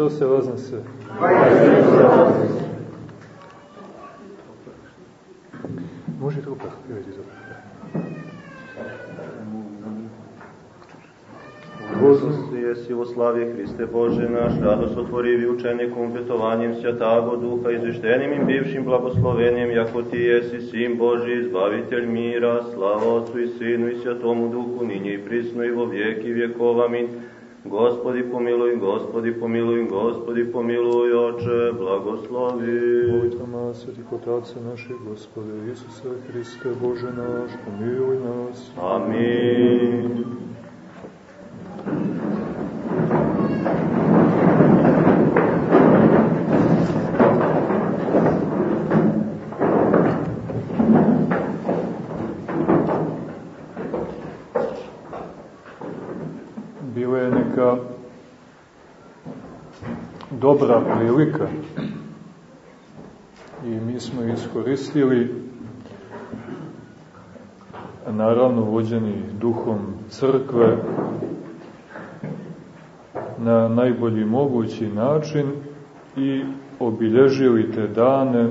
Hristose vaznese. Može rupa, vidjeti za Gospod jesi u slavi Hriste Bože naš, radost otvorivi učenje kompletovanjem Svjatago Duha, izvištenim im bivšim blagoslovenjem, jako ti jesi Sin Boži, izbavitelj mira, slava Otcu i Sinu i Svjatomu Duhu, ninje i prisno i vo vijeki vjekova. Amin. Gospodi pomiluj, gospodi pomiluj, gospodi pomiluj, oče, blagoslovi. Molitvama svetih otaca naših, gospode Isuse Hriste, Bože naš, pomiluj nas. Amin. Dobra prilika i mi smo iskoristili naravno vođeni duhom crkve na najbolji mogući način i obilježili te dane,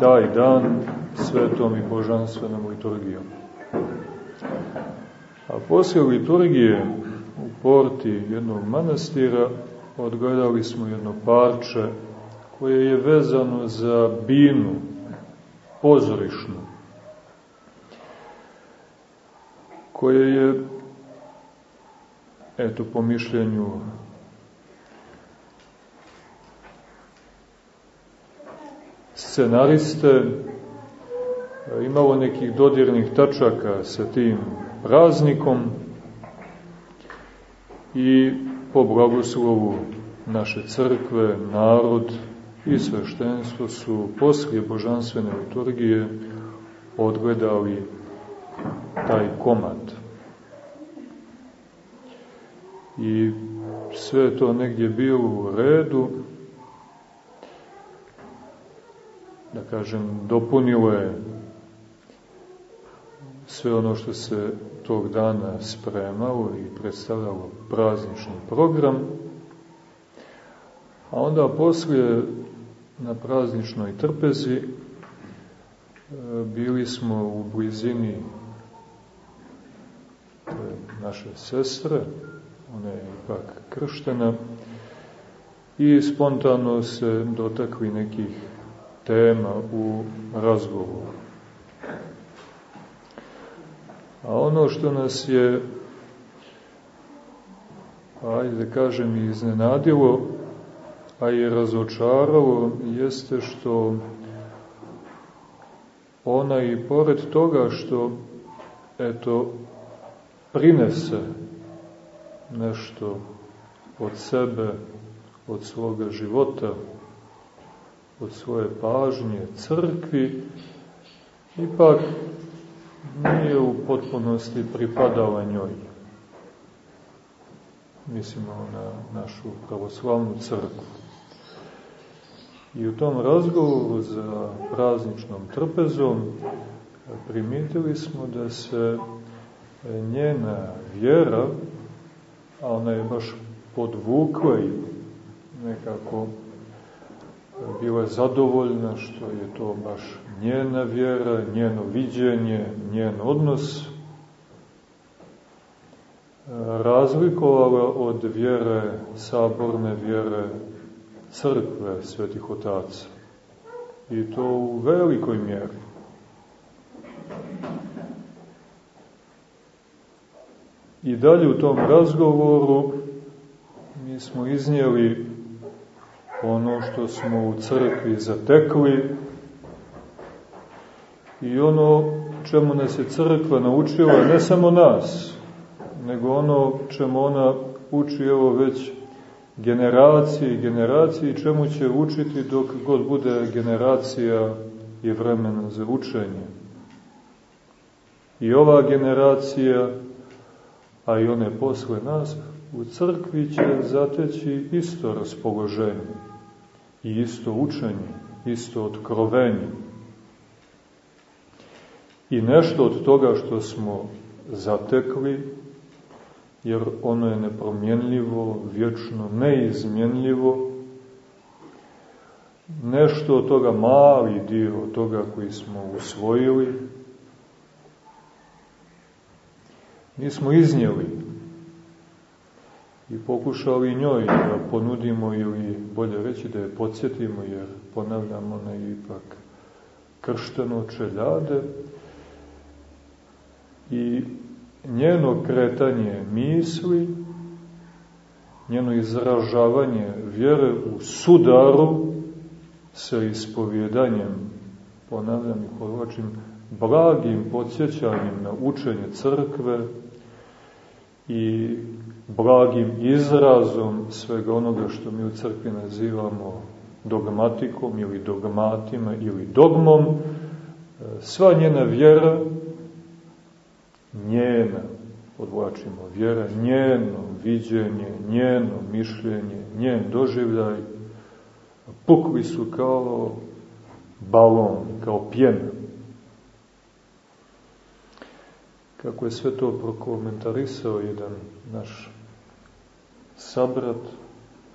taj dan svetom i božanstvenom liturgijom. A poslije liturgije u porti jednog manastira odgledali smo jedno parče koje je vezano za binu pozorišnu, koje je, eto, po mišljenju scenariste, imalo nekih dodirnih tačaka sa tim praznikom i po blagoslovu naše crkve, narod i sveštenstvo su poslije božanstvene liturgije odgledali taj komad. I sve to negdje bilo u redu, da kažem, dopunilo je sve ono što se tog dana spremalo i predstavljalo praznični program, a onda poslije na prazničnoj trpezi bili smo u blizini naše sestre, ona je ipak krštena, i spontano se dotakli nekih tema u razgovoru. A ono što nas je, ajde da kažem, iznenadilo, a i razočaralo, jeste što ona i pored toga što, eto, prinese nešto od sebe, od svoga života, od svoje pažnje crkvi, ipak nije u potpunosti pripadala njoj. Mislimo na našu pravoslavnu crkvu. I u tom razgovoru za prazničnom trpezom primitili smo da se njena vjera, a ona je baš podvukla i nekako bila zadovoljna što je to baš njena vjera, njeno viđenje, njen odnos, razlikovala od vjere, saborne vjere crkve svetih otaca. I to u velikoj mjeri. I dalje u tom razgovoru mi smo iznijeli ono što smo u crkvi zatekli i ono čemu nas je crkva naučila, ne samo nas, nego ono čemu ona uči evo već generacije i generacije i čemu će učiti dok god bude generacija i vremena za učenje. I ova generacija, a i one posle nas, u crkvi će zateći isto raspoloženje i isto učenje, isto otkrovenje. I nešto od toga što smo zatekli jer ono je nepromjenljivo, vječno, neizmjenljivo. Nešto od toga, mali dio od toga koji smo usvojili, mi smo iznijeli i pokušali njoj da ponudimo ili bolje reći da je podsjetimo jer ponavljamo ona je ipak kršteno čeljade. I njeno kretanje misli, njeno izražavanje vjere u sudaru sa ispovjedanjem, ponavljam i podlačim, blagim podsjećanjem na učenje crkve i blagim izrazom svega onoga što mi u crkvi nazivamo dogmatikom ili dogmatima ili dogmom, sva njena vjera njena, podvlačimo, vjera, njeno viđenje, njeno mišljenje, njen doživljaj, pukli su kao balon, kao pjena. Kako je sve to prokomentarisao jedan naš sabrat,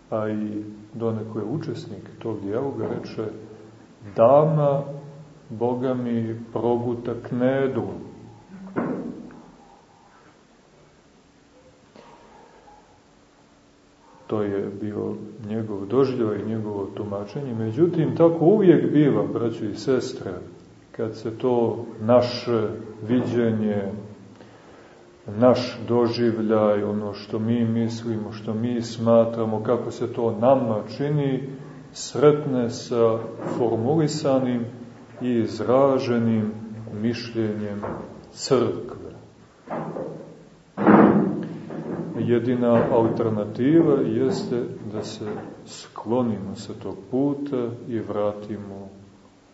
a i doneko je učesnik tog dijaloga, reče, dama, Boga mi proguta knedlom, To je bio njegov doživljaj i njegovo tumačenje. Međutim, tako uvijek biva, braćo i sestre, kad se to naše viđenje, naš doživljaj, ono što mi mislimo, što mi smatramo, kako se to nama čini, sretne sa formulisanim i izraženim mišljenjem crkve jedina alternativa jeste da se sklonimo sa tog puta i vratimo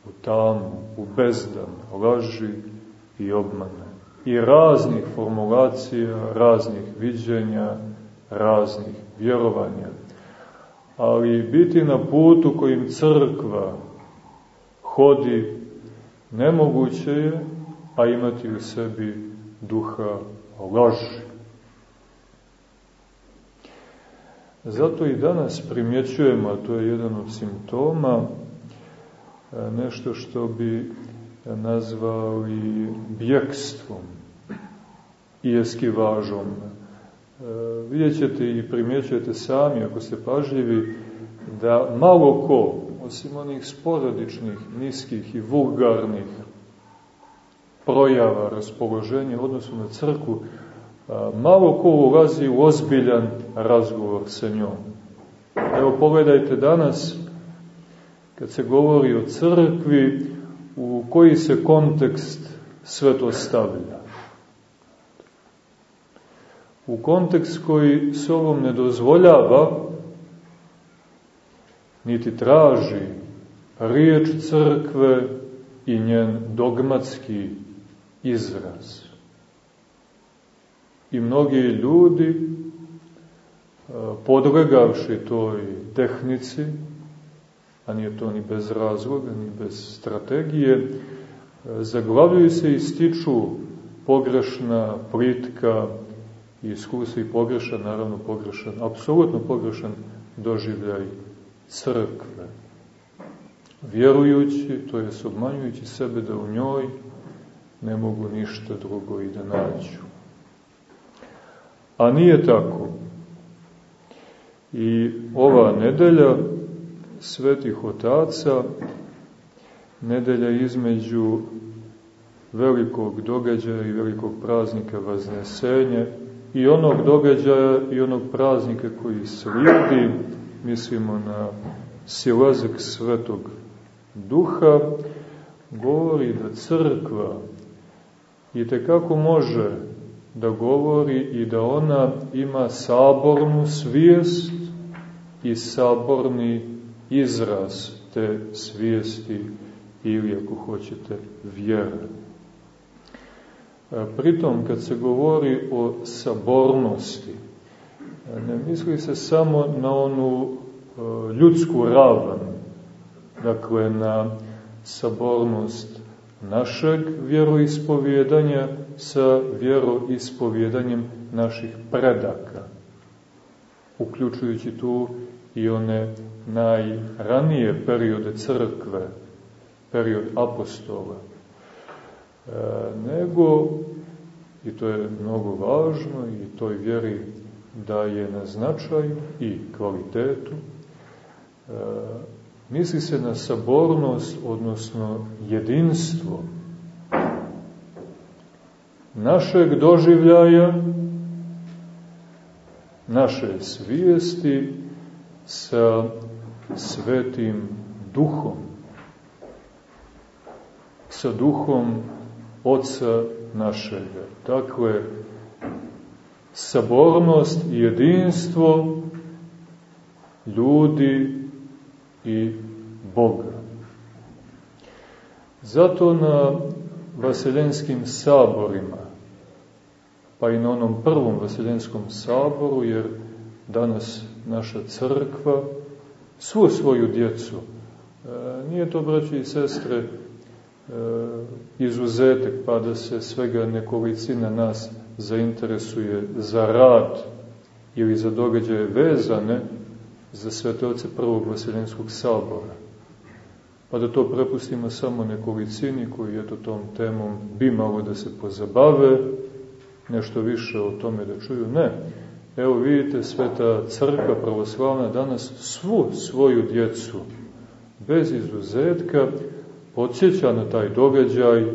u tamu, u bezdan, laži i obmane. I raznih formulacija, raznih viđenja, raznih vjerovanja. Ali biti na putu kojim crkva hodi nemoguće je, a imati u sebi duha laži. Zato i danas primjećujemo, a to je jedan od simptoma, e, nešto što bi nazvali bjekstvom i eskivažom. E, vidjet ćete i primjećujete sami, ako ste pažljivi, da malo ko, osim onih sporadičnih, niskih i vulgarnih projava raspoloženja odnosno na crku, malo ko ulazi u ozbiljan razgovor sa njom. Evo pogledajte danas, kad se govori o crkvi, u koji se kontekst sve to stavlja. U kontekst koji s ovom ne dozvoljava, niti traži riječ crkve i njen dogmatski izraz i mnogi ljudi e, podlegavši toj tehnici, a nije to ni bez razloga, ni bez strategije, e, zaglavljaju se i stiču pogrešna, plitka i iskusa i pogrešan, naravno pogrešan, apsolutno pogrešan doživljaj crkve. Vjerujući, to je obmanjujući sebe da u njoj ne mogu ništa drugo i da nađu. A nije tako. I ova nedelja svetih otaca, nedelja između velikog događaja i velikog praznika Vaznesenja i onog događaja i onog praznika koji slijedi, mislimo na silazak svetog duha, govori da crkva i tekako može da govori i da ona ima sabornu svijest i saborni izraz te svijesti ili ako hoćete vjere. Pritom kad se govori o sabornosti, ne misli se samo na onu ljudsku ravan, dakle na sabornost našeg vjeroispovjedanja, sa vjeroispovjedanjem naših predaka, uključujući tu i one najranije periode crkve, period apostola, e, nego, i to je mnogo važno, i toj vjeri daje na značaju i kvalitetu, e, misli se na sabornost, odnosno jedinstvo našeg doživljaja, naše svijesti sa svetim duhom, sa duhom Oca našega. Dakle, sabornost i jedinstvo ljudi i Boga. Zato na vaseljenskim saborima, pa i na onom prvom vaseljenskom saboru, jer danas naša crkva svu svoju djecu, e, nije to, braći i sestre, e, izuzetek, pa da se svega nekolicina nas zainteresuje za rad ili za događaje vezane za svetoce prvog vaseljenskog sabora. Pa da to prepustimo samo nekolicini koji eto tom temom bi malo da se pozabave, nešto više o tome da čuju. Ne. Evo vidite, sveta crkva pravoslavna danas svu svoju djecu, bez izuzetka, podsjeća na taj događaj,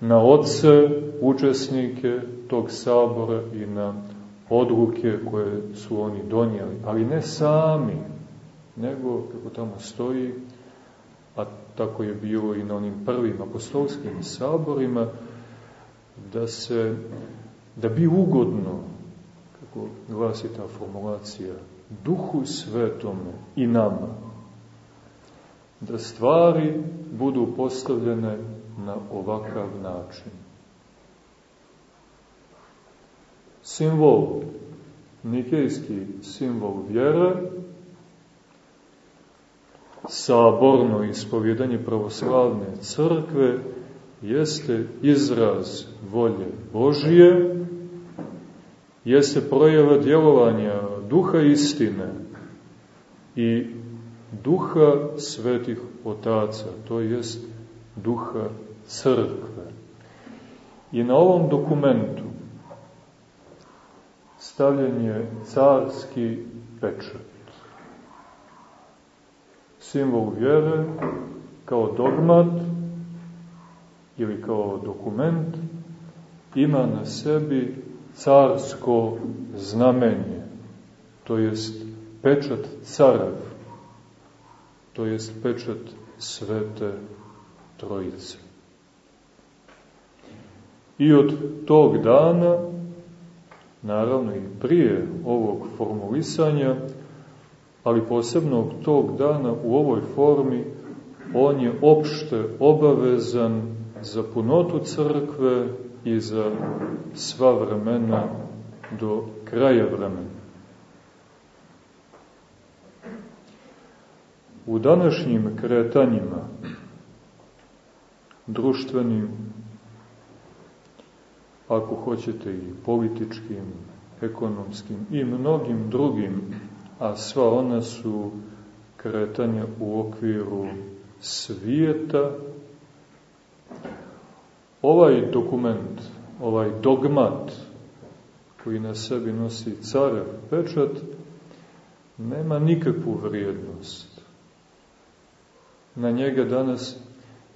na oce, učesnike tog sabora i na odluke koje su oni donijeli, ali ne sami, nego, kako tamo stoji, a tako je bilo i na onim prvim apostolskim saborima, da se, da bi ugodno, kako glasi ta formulacija, duhu svetome i nama, da stvari budu postavljene na ovakav način. Simbol, nikejski simbol vjere, saborno ispovjedanje pravoslavne crkve jeste izraz volje Božije, jeste projava djelovanja duha istine i duha svetih otaca, to jest duha crkve. I na ovom dokumentu stavljen je carski pečat. Simbol vjere kao dogmat ili kao dokument ima na sebi carsko znamenje, to jest pečat carev, to jest pečat svete trojice. I od tog dana, naravno i prije ovog formulisanja, ali posebno od tog dana u ovoj formi, on je opšte obavezan za punotu crkve i za sva vremena do kraja vremena. U današnjim kretanjima, društvenim, ako hoćete i političkim, ekonomskim i mnogim drugim, a sva ona su kretanja u okviru svijeta, ovaj dokument, ovaj dogmat koji na sebi nosi carev pečat, nema nikakvu vrijednost. Na njega danas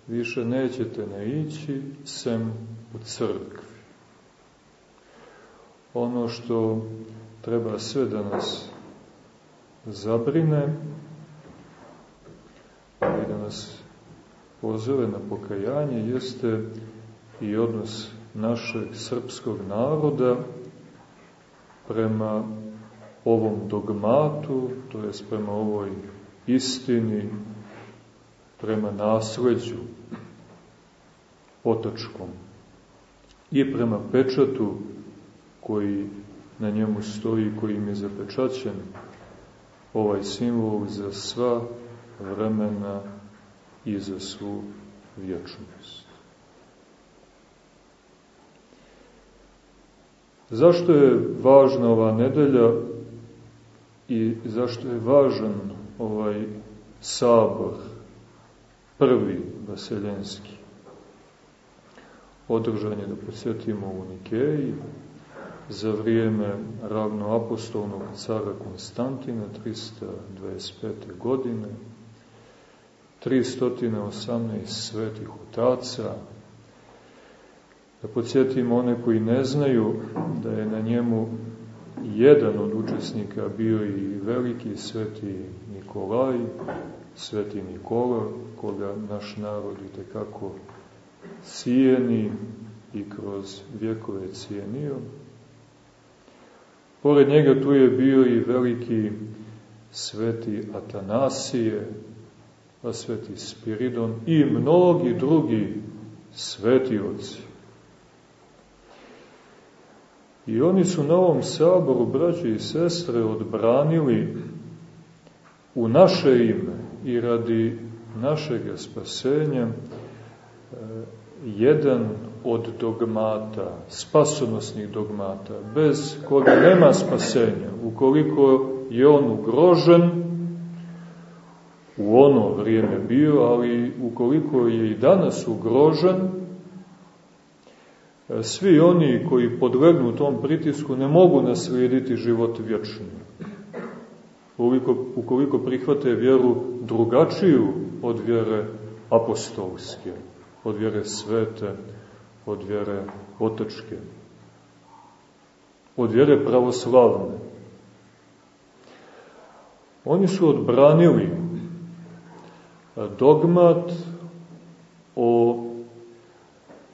više nećete naići sem u crkvi. Ono što treba sve da nas zabrine i da nas pozove na pokajanje jeste i odnos našeg srpskog naroda prema ovom dogmatu, to je prema ovoj istini, prema nasleđu otačkom i prema pečatu koji na njemu stoji, koji im je zapečaćen, ovaj simbol za sva vremena i za svu vječnost. Zašto je važna ova nedelja i zašto je važan ovaj sabor, prvi vaseljenski? Održan je, da podsjetimo, u Nikeji, za vrijeme ravnoapostolnog cara Konstantina 325. godine, 318 svetih otaca, da podsjetimo one koji ne znaju da je na njemu jedan od učesnika bio i veliki sveti Nikolaj, sveti Nikola, koga naš narod i tekako cijeni i kroz vjekove cijenio. Pored njega tu je bio i veliki sveti Atanasije, a sveti Spiridon i mnogi drugi svetioci. I oni su na ovom saboru, braće i sestre, odbranili u naše ime i radi našeg spasenja e, jedan od dogmata, spasonosnih dogmata, bez koga nema spasenja. Ukoliko je on ugrožen, u ono vrijeme bio, ali ukoliko je i danas ugrožen, svi oni koji podlegnu tom pritisku ne mogu naslijediti život vječni. Ukoliko, ukoliko prihvate vjeru drugačiju od vjere apostolske, od vjere svete, od vjere otečke, od vjere pravoslavne. Oni su odbranili dogmat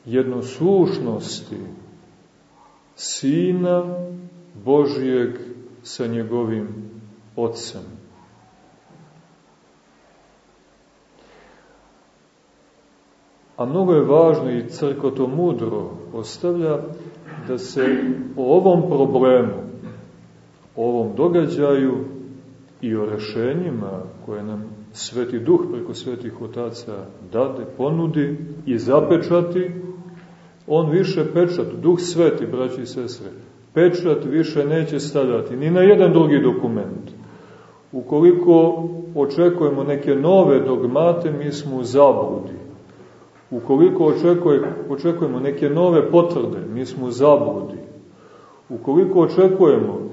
jednoslušnosti Sina Božijeg sa njegovim Otcem. A mnogo je važno i crkva to mudro ostavlja da se o ovom problemu, o ovom događaju i o rešenjima koje nam Sveti Duh preko Svetih Otaca dade, ponudi i zapečati, on više pečat, Duh Sveti, braći i sestre, pečat više neće stavljati ni na jedan drugi dokument. Ukoliko očekujemo neke nove dogmate, mi smo u zabludi. Ukoliko očekuje, očekujemo neke nove potvrde, mi smo u zabludi. Ukoliko očekujemo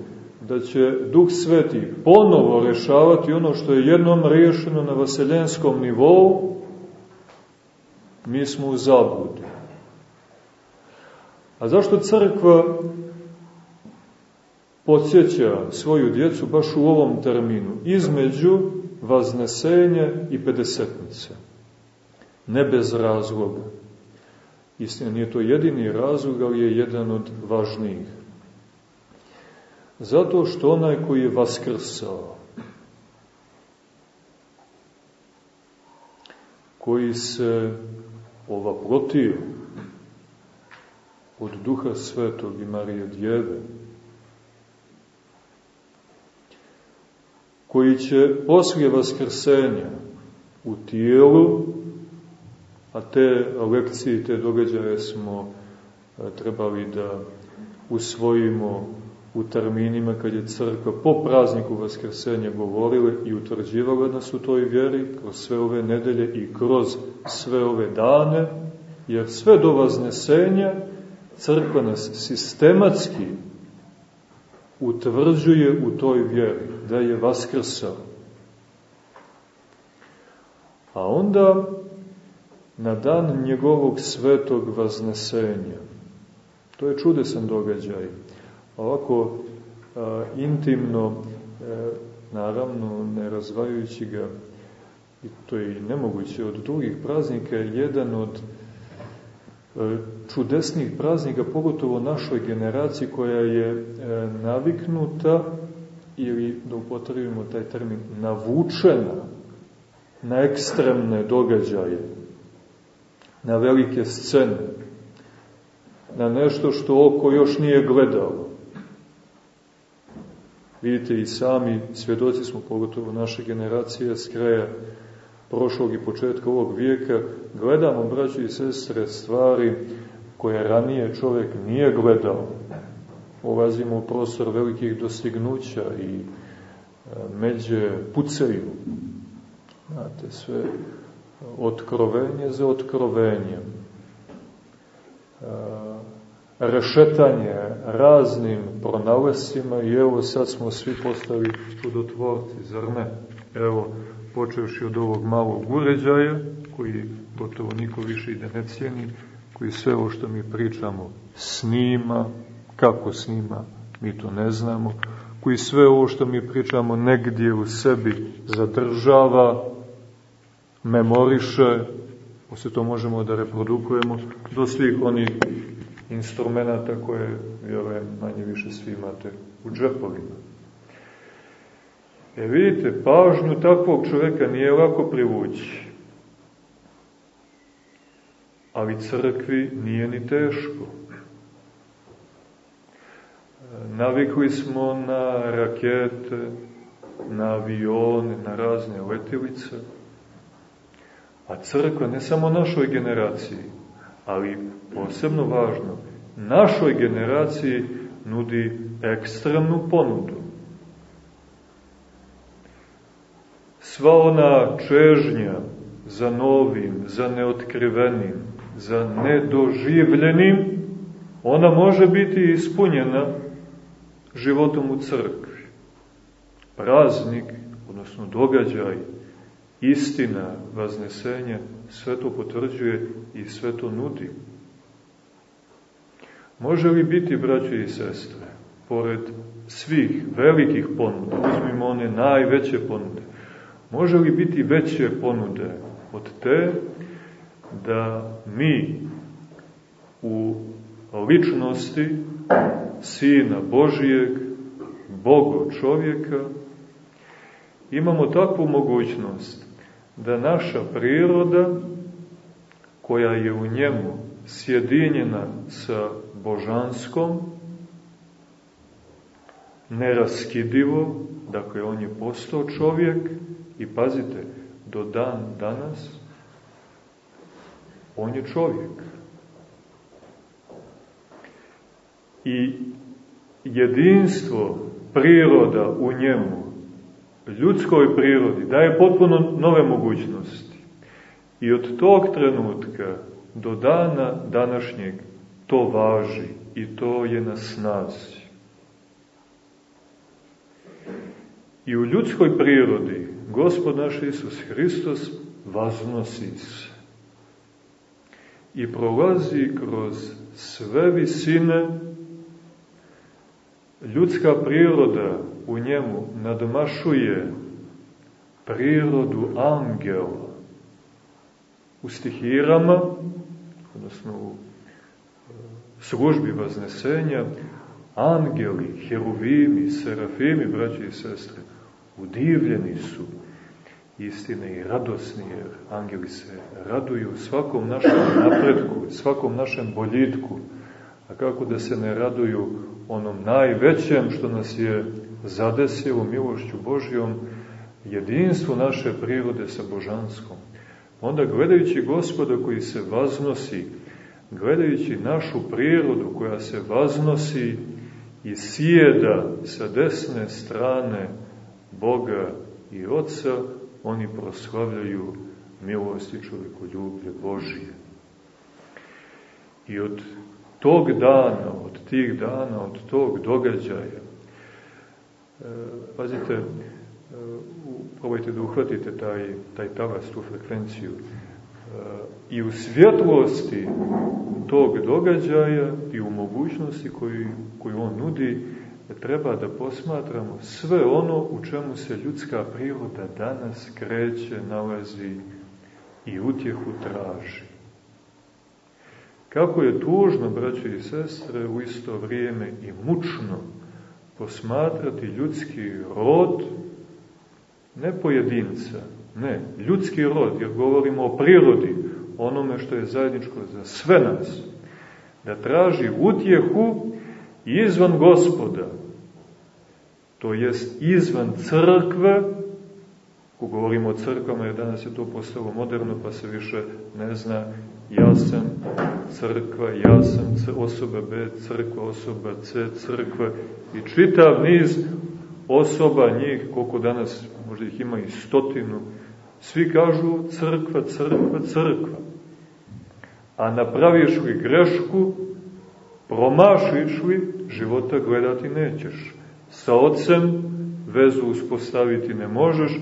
da će Duh Sveti ponovo rešavati ono što je jednom rešeno na vaseljenskom nivou, mi smo u zabludi. A zašto crkva podsjeća svoju djecu baš u ovom terminu, između vaznesenja i pedesetnice? Ne bez razloga. Istina, nije to jedini razlog, ali je jedan od važnijih. Zato što onaj koji je vaskrsao, koji se ovaprotio od Duha Svetog i Marije Djeve, koji će poslije vaskrsenja u tijelu, a te lekcije, te događaje smo trebali da usvojimo u terminima kad je crkva po prazniku Vaskrsenja govorila i utvrđivala nas u toj vjeri kroz sve ove nedelje i kroz sve ove dane, jer sve do Vaznesenja crkva nas sistematski utvrđuje u toj vjeri, da je Vaskrsao. A onda, na dan njegovog svetog Vaznesenja, to je čudesan događaj, ovako a, intimno, e, naravno ne razvajući ga, i to je nemoguće od drugih praznika, jedan od čudesnih praznika, pogotovo našoj generaciji koja je e, naviknuta ili da upotrebimo taj termin navučena na ekstremne događaje, na velike scene, na nešto što oko još nije gledalo. Vidite i sami svjedoci smo, pogotovo naše generacije s kraja prošlog i početka ovog vijeka, gledamo, braći i sestre, stvari koje ranije čovjek nije gledao. ulazimo u prostor velikih dostignuća i e, međe pucaju. Znate, sve otkrovenje za otkrovenjem. E, rešetanje raznim pronalesima i evo sad smo svi postali čudotvorci, zar ne? Evo, počevši od ovog malog uređaja, koji gotovo niko više i da ne cijeni, koji sve ovo što mi pričamo snima, kako snima, mi to ne znamo, koji sve ovo što mi pričamo negdje u sebi zadržava, memoriše, posle to možemo da reprodukujemo, do svih onih instrumenta koje, vjerujem, manje više svi imate u džepovima. E vidite, pažnju takvog čoveka nije lako privući. Ali crkvi nije ni teško. Navikli smo na rakete, na avione, na razne letilice, a crkva ne samo našoj generaciji, ali posebno važno, našoj generaciji nudi ekstremnu ponudu. Sva ona čežnja za novim, za neotkrivenim, za nedoživljenim, ona može biti ispunjena životom u crkvi. Praznik, odnosno događaj, istina, vaznesenje, sve to potvrđuje i sve to nudi. Može li biti, braće i sestre, pored svih velikih ponuda, uzmimo one najveće ponude, može li biti veće ponude od te da mi u ličnosti Sina Božijeg, Bogo čovjeka, imamo takvu mogućnost da naša priroda, koja je u njemu sjedinjena sa božanskom, neraskidivo, dakle on je postao čovjek i pazite, do dan danas on je čovjek. I jedinstvo priroda u njemu, ljudskoj prirodi, daje potpuno nove mogućnosti. I od tog trenutka do dana današnjeg to važi i to je na snazi. I u ljudskoj prirodi Gospod naš Isus Hristos vaznosi se i prolazi kroz sve visine ljudska priroda u njemu nadmašuje prirodu angela. U stihirama, odnosno u e, službi vaznesenja, angeli, heruvimi, serafimi, braći i sestre, udivljeni su istine i radosni, jer angeli se raduju svakom našem napretku, svakom našem boljitku, a kako da se ne raduju onom najvećem što nas je zadesilo milošću Božjom, jedinstvo naše prirode sa božanskom. Onda gledajući gospoda koji se vaznosi, gledajući našu prirodu koja se vaznosi i sjeda sa desne strane Boga i Otca, oni proslavljaju milost i čovjekoljublje Božije. I od tog dana, od tih dana, od tog događaja, e, pazite, e, probajte da uhvatite taj, taj talas, tu frekvenciju, e, i u svjetlosti tog događaja i u mogućnosti koju, koju on nudi, treba da posmatramo sve ono u čemu se ljudska priroda danas kreće, nalazi i utjehu traži. Kako je tužno, braće i sestre, u isto vrijeme i mučno posmatrati ljudski rod, ne pojedinca, ne, ljudski rod, jer govorimo o prirodi, onome što je zajedničko za sve nas, da traži utjehu izvan gospoda, to jest izvan crkve, ko govorimo o crkvama, jer danas je to postalo moderno, pa se više ne zna ja sam crkva, ja sam osoba B, crkva, osoba C, crkva i čitav niz osoba njih, koliko danas, možda ih ima i stotinu, svi kažu crkva, crkva, crkva. A napraviš li grešku, promašiš li, života gledati nećeš. Sa ocem vezu uspostaviti ne možeš,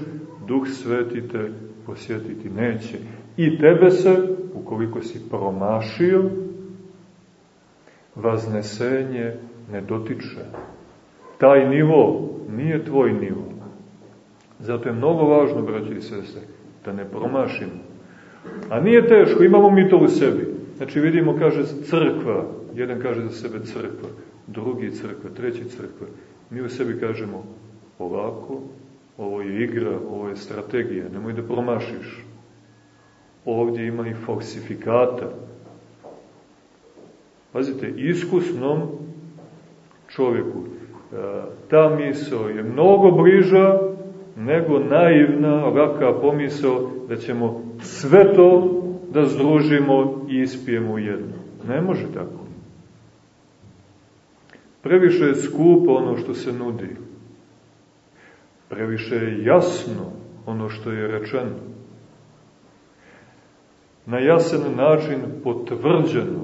duh sveti te posjetiti neće. I tebe se, ukoliko si promašio, vaznesenje ne dotiče. Taj nivo nije tvoj nivo. Zato je mnogo važno, braći i sestre, da ne promašimo. A nije teško, imamo mi to u sebi. Znači vidimo, kaže crkva, jedan kaže za sebe crkva, drugi crkva, treći crkva. Mi u sebi kažemo ovako, ovo je igra, ovo je strategija, nemoj da promašiš. Ovdje ima i falsifikata. Pazite, iskusnom čovjeku e, ta misao je mnogo bliža nego naivna ovaka pomisao da ćemo sve to da združimo i ispijemo jedno. Ne može tako. Previše je skupo ono što se nudi. Previše je jasno ono što je rečeno. Na jasan način potvrđeno,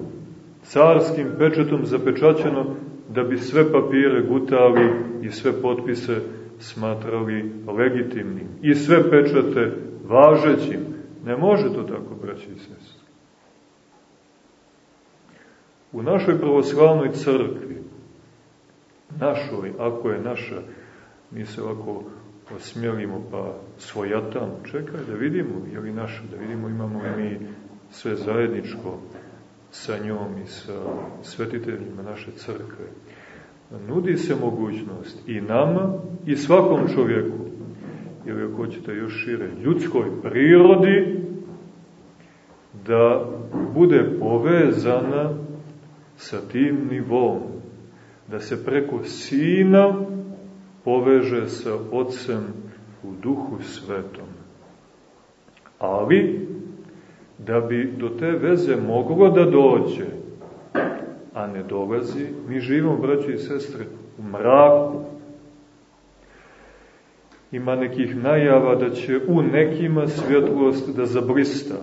carskim pečetom zapečaćeno, da bi sve papire gutali i sve potpise smatrali legitimnim i sve pečate važećim. Ne može to tako, braći i. U našoj pravoslavnoj crkvi, našoj, ako je naša, mi se ovako osmjelimo pa svojatamo, čekaj da vidimo, je li naša, da vidimo imamo li mi sve zajedničko sa njom i sa svetiteljima naše crkve. Nudi se mogućnost i nama i svakom čovjeku, ili ako hoćete još šire, ljudskoj prirodi, da bude povezana sa tim nivom, da se preko sina poveže sa Otcem u duhu svetom. Ali, da bi do te veze moglo da dođe, a ne dolazi, mi živimo, braći i sestre, u mraku. Ima nekih najava da će u nekima svjetlost da zabrista.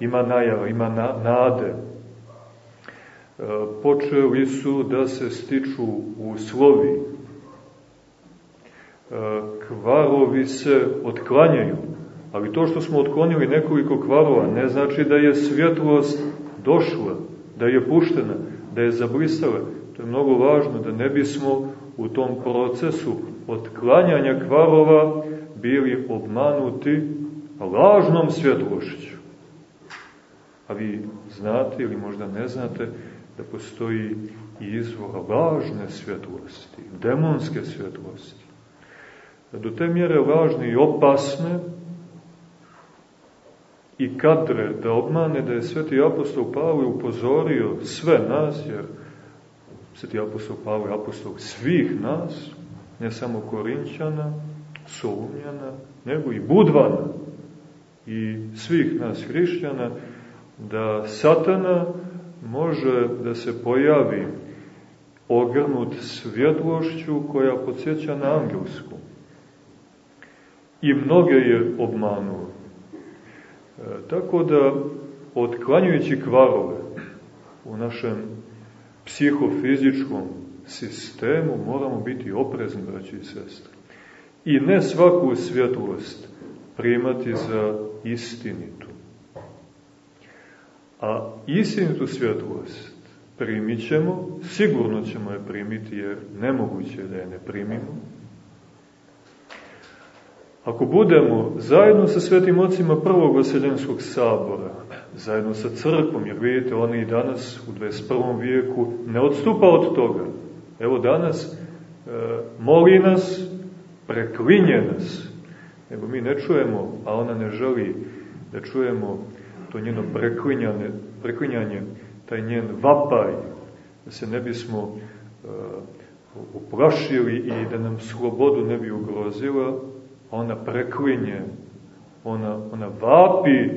Ima najava, ima na, nade. Počeli su da se stiču u slovi. E, kvarovi se otklanjaju, ali to što smo otklonili nekoliko kvarova ne znači da je svjetlost došla, da je puštena, da je zablistala. To je mnogo važno da ne bismo u tom procesu otklanjanja kvarova bili obmanuti lažnom svjetlošću. A vi znate ili možda ne znate da postoji izvor lažne svjetlosti, demonske svjetlosti. Do te mjere važne i opasne i kadre da obmane da je sveti apostol Pavle upozorio sve nas, jer sveti apostol Pavle je apostol svih nas, ne samo Korinćana, Solumljana, nego i Budvana i svih nas hrišćana, da satana može da se pojavi ogrnut svjetlošću koja podsjeća na angelsku i mnoge je obmanuo. E, tako da, otklanjujući kvarove u našem psihofizičkom sistemu, moramo biti oprezni, braći i sestre. I ne svaku svjetlost primati za istinitu. A istinitu svjetlost primit ćemo, sigurno ćemo je primiti, jer nemoguće je da je ne primimo, Ako budemo zajedno sa svetim ocima prvog vaseljenskog sabora, zajedno sa crkvom, jer vidite, oni i danas u 21. vijeku ne odstupa od toga. Evo danas e, moli nas, preklinje nas, nego mi ne čujemo, a ona ne želi da čujemo to njeno preklinjanje, preklinjanje taj njen vapaj, da se ne bismo e, uplašili i da nam slobodu ne bi ugrozila, ona preklinje, ona, ona vapi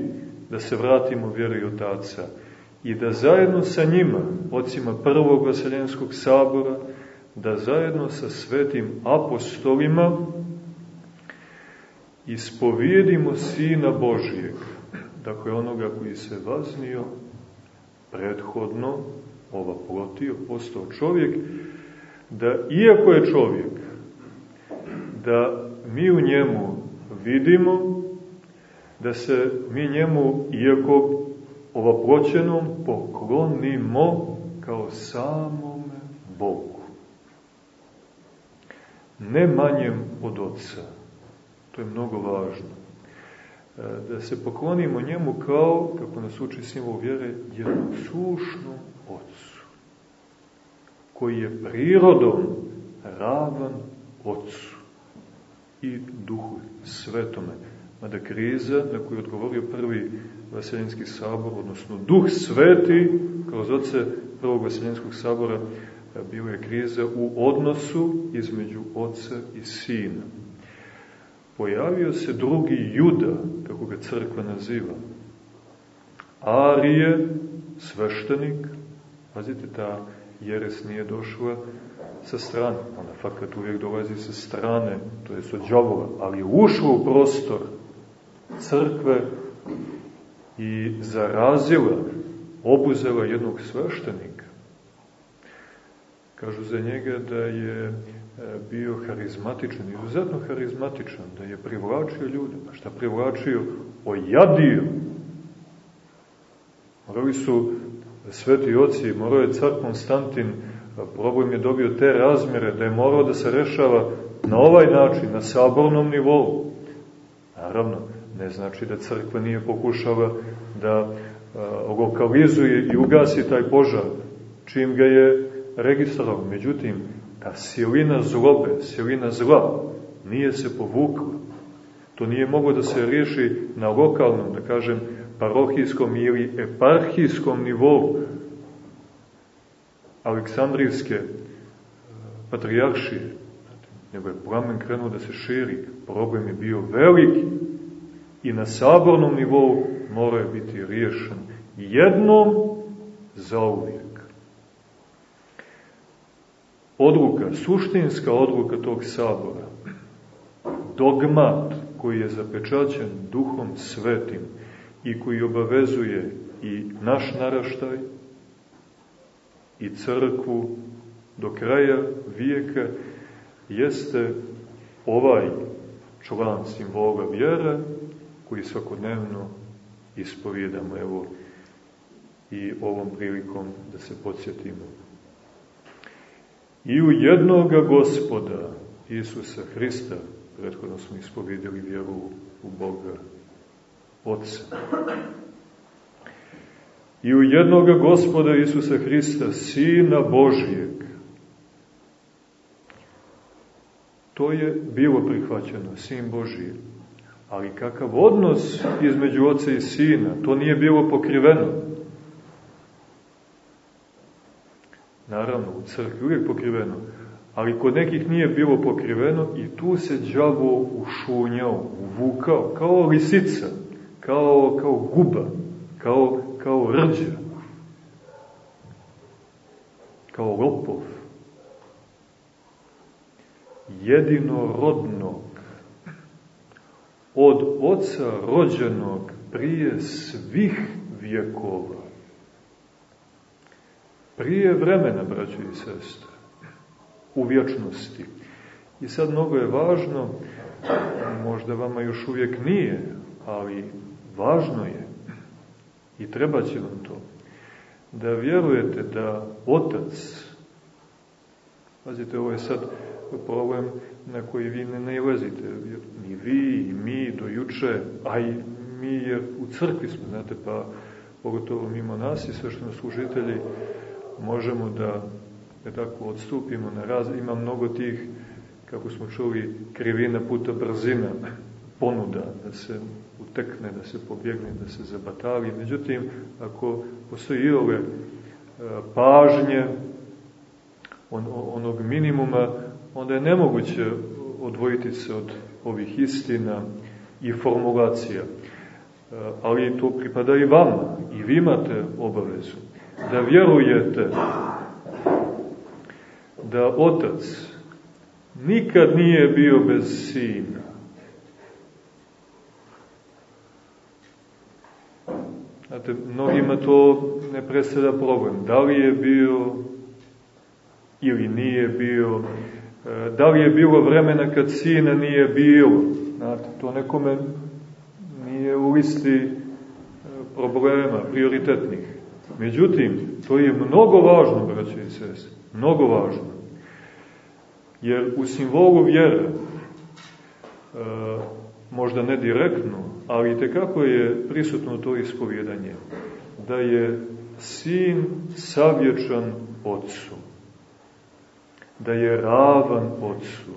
da se vratimo vjeri otaca. I da zajedno sa njima, ocima prvog vaseljenskog sabora, da zajedno sa svetim apostolima ispovijedimo Sina Božijeg, dakle onoga koji se vaznio prethodno, ova plotio, postao čovjek, da iako je čovjek, da mi u njemu vidimo, da se mi njemu, iako ovaploćenom, poklonimo kao samome Bogu. Ne manjem od Otca. To je mnogo važno. E, da se poklonimo njemu kao, kako nas uči simbol vjere, jednom sušnom Otcu, koji je prirodom ravan Otcu i Duhu Svetome. Mada kriza na koju je odgovorio prvi Vaseljenski sabor, odnosno Duh Sveti, kroz oce prvog Vaseljenskog sabora, bila je kriza u odnosu između oca i sina. Pojavio se drugi juda, kako ga crkva naziva. Arije, sveštenik, pazite, ta jeres nije došla sa strane, ona fakat uvijek dolazi sa strane, to je od džavola, ali je ušla u prostor crkve i zarazila, obuzela jednog sveštenika. Kažu za njega da je bio harizmatičan, izuzetno harizmatičan, da je privlačio ljude. A šta privlačio? Ojadio. Morali su sveti oci, morao je car Konstantin, problem je dobio te razmjere da je morao da se rešava na ovaj način, na sabornom nivou. Naravno, ne znači da crkva nije pokušala da lokalizuje i ugasi taj požar, čim ga je registrovao. Međutim, ta silina zlobe, silina zla, nije se povukla. To nije moglo da se riješi na lokalnom, da kažem, parohijskom ili eparhijskom nivou. Aleksandrijske patrijaršije, nego je plamen krenuo da se širi. Problem je bio veliki i na sabornom nivou mora biti riješen jednom za uvijek. Odluka, suštinska odluka tog sabora, dogmat koji je zapečaćen duhom svetim i koji obavezuje i naš naraštaj i crkvu do kraja vijeka, jeste ovaj član simbola vjera koji svakodnevno ispovjedamo. Evo i ovom prilikom da se podsjetimo. I u jednoga gospoda, Isusa Hrista, prethodno smo ispovjedili vjeru u Boga Otca. I u jednoga gospoda Isusa Hrista, Sina Božijeg. To je bilo prihvaćeno, Sin Božije. Ali kakav odnos između oca i sina, to nije bilo pokriveno. Naravno, u crkvi uvijek pokriveno, ali kod nekih nije bilo pokriveno i tu se džavo ušunjao, uvukao, kao lisica, kao, kao guba, kao, kao rđa, kao lopov. Jedinorodnog od oca rođenog prije svih vjekova. Prije vremena, braćo i sestre, u vječnosti. I sad mnogo je važno, možda vama još uvijek nije, ali važno je i treba će vam to, da vjerujete da Otac, pazite, ovo je sad problem na koji vi ne nailazite, ni vi, i mi do juče, a i mi jer u crkvi smo, znate, pa pogotovo mimo nas i svešteno služitelji, možemo da, da tako odstupimo na raz. Ima mnogo tih, kako smo čuli, krivina puta brzina, ponuda da se utekne, da se pobjegne, da se zabatavi. Međutim, ako postoji ove pažnje, on, onog minimuma onda je nemoguće odvojiti se od ovih istina i formulacija. ali to pripada i vama. I vi imate obavezu da vjerujete da otac nikad nije bio bez sina. Znate, mnogima to ne predstavlja problem. Da li je bio ili nije bio, e, da li je bilo vremena kad sina nije bilo. Znate, to nekome nije u listi e, problema, prioritetnih. Međutim, to je mnogo važno, braće i sese, mnogo važno. Jer u simbolu vjere, e, možda ne direktno, ali tekako je prisutno to ispovjedanje, da je sin savječan ocu, da je ravan ocu,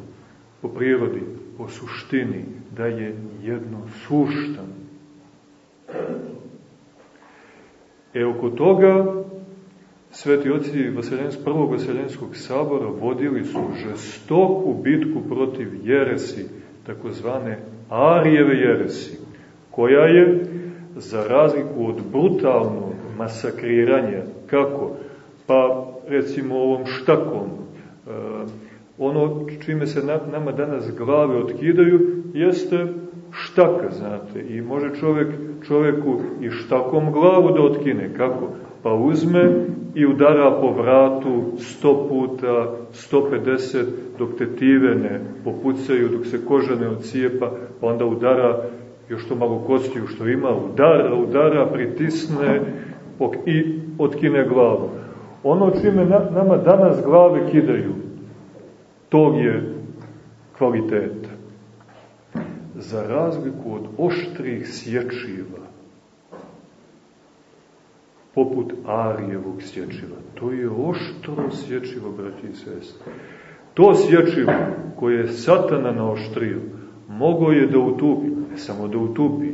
po prirodi, po suštini, da je jedno suštan. E oko toga sveti oci Vaseljensk, prvog Vaseljenskog sabora vodili su žestoku bitku protiv jeresi, takozvane Arijeve jeresi, koja je, za razliku od brutalnog masakriranja, kako? Pa, recimo, ovom štakom, e, ono čime se nama danas glave otkidaju, jeste štaka, znate, i može čovjek čovjeku i štakom glavu da otkine, kako? Pa uzme i udara po vratu sto puta, 150, dok te tive ne popucaju, dok se koža ne ocijepa, pa onda udara još to malo kostiju što ima, udara, udara, pritisne i otkine glavu. Ono čime nama danas glave kidaju, tog je kvaliteta. Za razliku od oštrih sječiva, poput Arijevog sječiva. To je oštro sječivo, braći i sestre. To sječivo koje je satana naoštrio, mogo je da utupi, ne samo da utupi,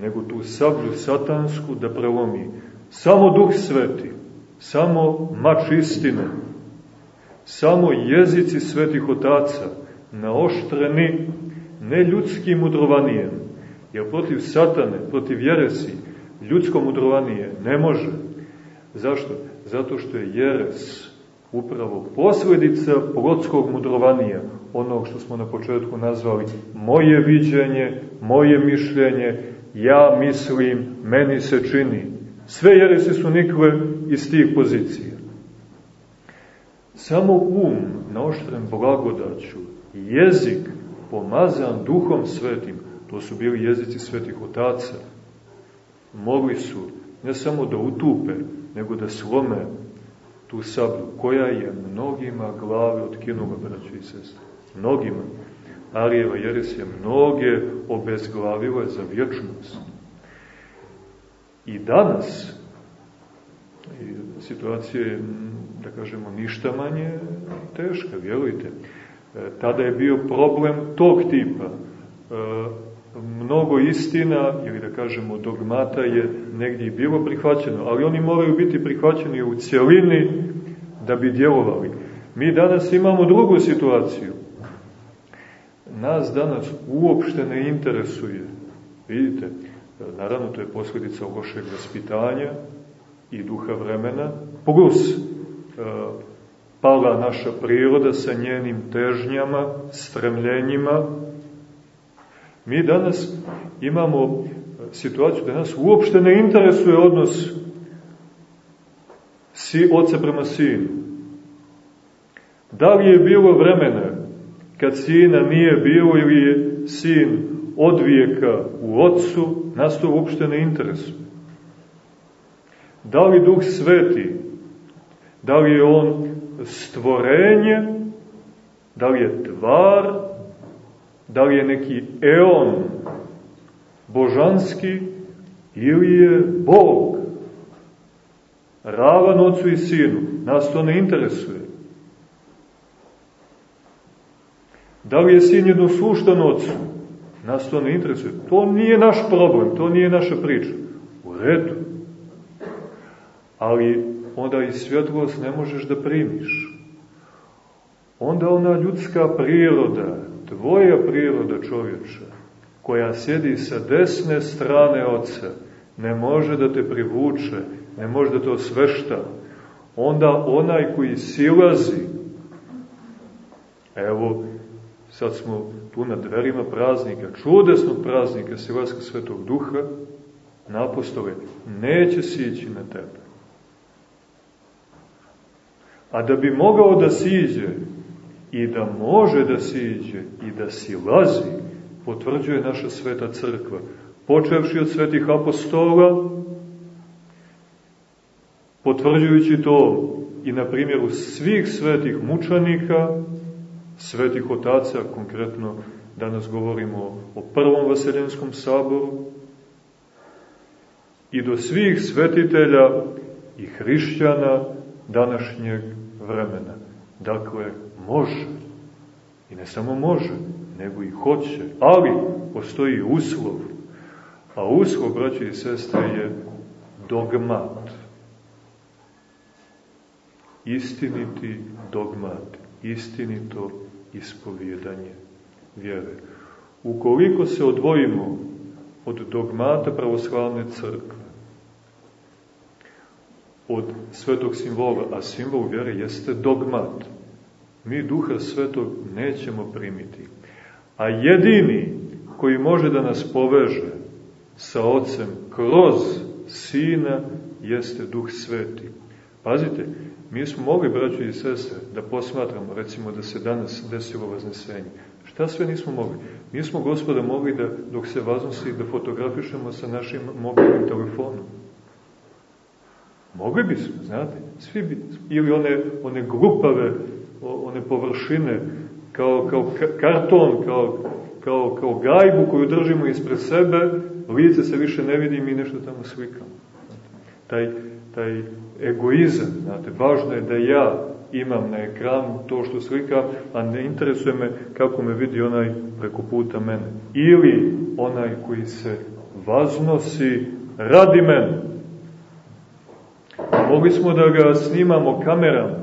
nego tu sablju satansku da prelomi. Samo duh sveti, samo mač istine, samo jezici svetih otaca, naoštreni ne ljudskim mudrovanиjem, jer protiv satane, protiv jeresi, ljudsko mudrovanije ne može. Zašto? Zato što je jeres upravo posledica plotskog mudrovanija, onog što smo na početku nazvali moje viđenje, moje mišljenje, ja mislim, meni se čini. Sve jeresi su nikle iz tih pozicija. Samo um naoštren blagodaću, jezik pomazan duhom svetim, to su bili jezici svetih otaca, mogli su ne samo da utupe, nego da slome tu sablju, koja je mnogima glave otkinula, braćo i sestre. Mnogima. Arijeva Jeres je mnoge obezglavila za vječnost. I danas, i situacija je, da kažemo, ništa manje teška, vjerujte. E, tada je bio problem tog tipa. E, mnogo istina, ili da kažemo dogmata je negdje bilo prihvaćeno, ali oni moraju biti prihvaćeni u cjelini da bi djelovali. Mi danas imamo drugu situaciju. Nas danas uopšte ne interesuje. Vidite, naravno to je posljedica lošeg vaspitanja i duha vremena, plus e, pala naša priroda sa njenim težnjama, stremljenjima, Mi danas imamo situaciju da nas uopšte ne interesuje odnos si, oca prema sinu. Da li je bilo vremena kad sina nije bilo ili je sin od vijeka u ocu, nas to uopšte ne interesuje. Da li Duh Sveti, da li je on stvorenje, da li je tvar, da li je neki eon božanski ili je Bog ravan ocu i sinu. Nas to ne interesuje. Da li je sin jednosluštan ocu? Nas to ne interesuje. To nije naš problem, to nije naša priča. U redu. Ali onda i svjetlost ne možeš da primiš. Onda ona ljudska priroda, tvoja priroda čovječe, koja sjedi sa desne strane Otca, ne može da te privuče, ne može da te osvešta, onda onaj koji silazi, evo, sad smo tu na dverima praznika, čudesnog praznika silaska Svetog Duha, na apostole, neće sići na tebe. A da bi mogao da siđe i da može da siđe i da silazi, potvrđuje naša sveta crkva, počevši od svetih apostola, potvrđujući to i na primjeru svih svetih mučanika, svetih otaca, konkretno danas govorimo o prvom vaseljenskom saboru, i do svih svetitelja i hrišćana današnjeg vremena. Dakle, može. I ne samo može, nego i hoće. Ali postoji uslov. A uslov, braće i sestre, je dogmat. Istiniti dogmat. Istinito ispovjedanje vjere. Ukoliko se odvojimo od dogmata pravoslavne crkve, od svetog simbola, a simbol vjere jeste dogmat. Mi duha svetog nećemo primiti. A jedini koji može da nas poveže sa ocem kroz sina jeste duh sveti. Pazite, mi smo mogli, braći i sestre, da posmatramo, recimo da se danas desilo vaznesenje. Šta sve nismo mogli? Mi smo, gospoda, mogli da, dok se vaznosi, da fotografišemo sa našim mobilnim telefonom. Mogli bismo, znate, svi bi, ili one, one glupave, one površine, kao, kao karton, kao, kao, kao gajbu koju držimo ispred sebe, lice se više ne vidi i mi nešto tamo slikamo. Taj, taj egoizam, znate, važno je da ja imam na ekranu to što slikam, a ne interesuje me kako me vidi onaj preko puta mene. Ili onaj koji se vaznosi radi mene. Mogli smo da ga snimamo kamerama.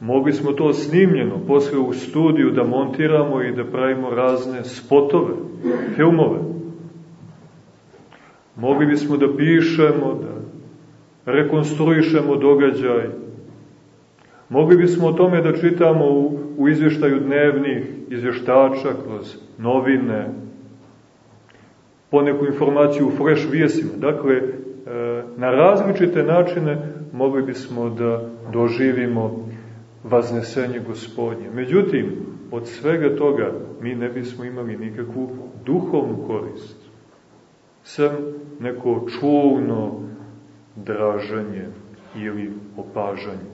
Mogli smo to snimljeno, posle u studiju da montiramo i da pravimo razne spotove, filmove. Mogli bismo da pišemo, da rekonstruišemo događaj. Mogli bismo o tome da čitamo u, u izvještaju dnevnih izvještača kroz novine, poneku informaciju u fresh vijesima. Dakle, na različite načine mogli bismo da doživimo vaznesenje gospodnje. Međutim, od svega toga mi ne bismo imali nikakvu duhovnu korist. Sem neko čulno dražanje ili opažanje,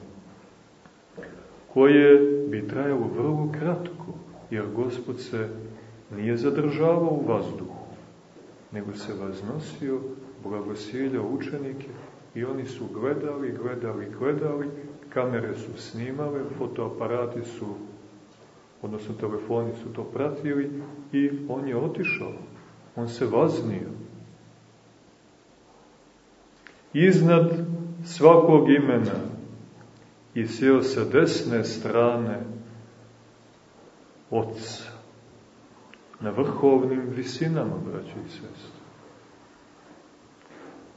koje bi trajalo vrlo kratko, jer Gospod se nije zadržavao u vazduhu, nego se vaznosio blagosiljao učenike i oni su gledali, gledali, gledali, kamere su snimale, fotoaparati su, odnosno telefoni su to pratili i on je otišao, on se vaznio. Iznad svakog imena i sjeo sa desne strane Otca, na vrhovnim visinama, braći i sestri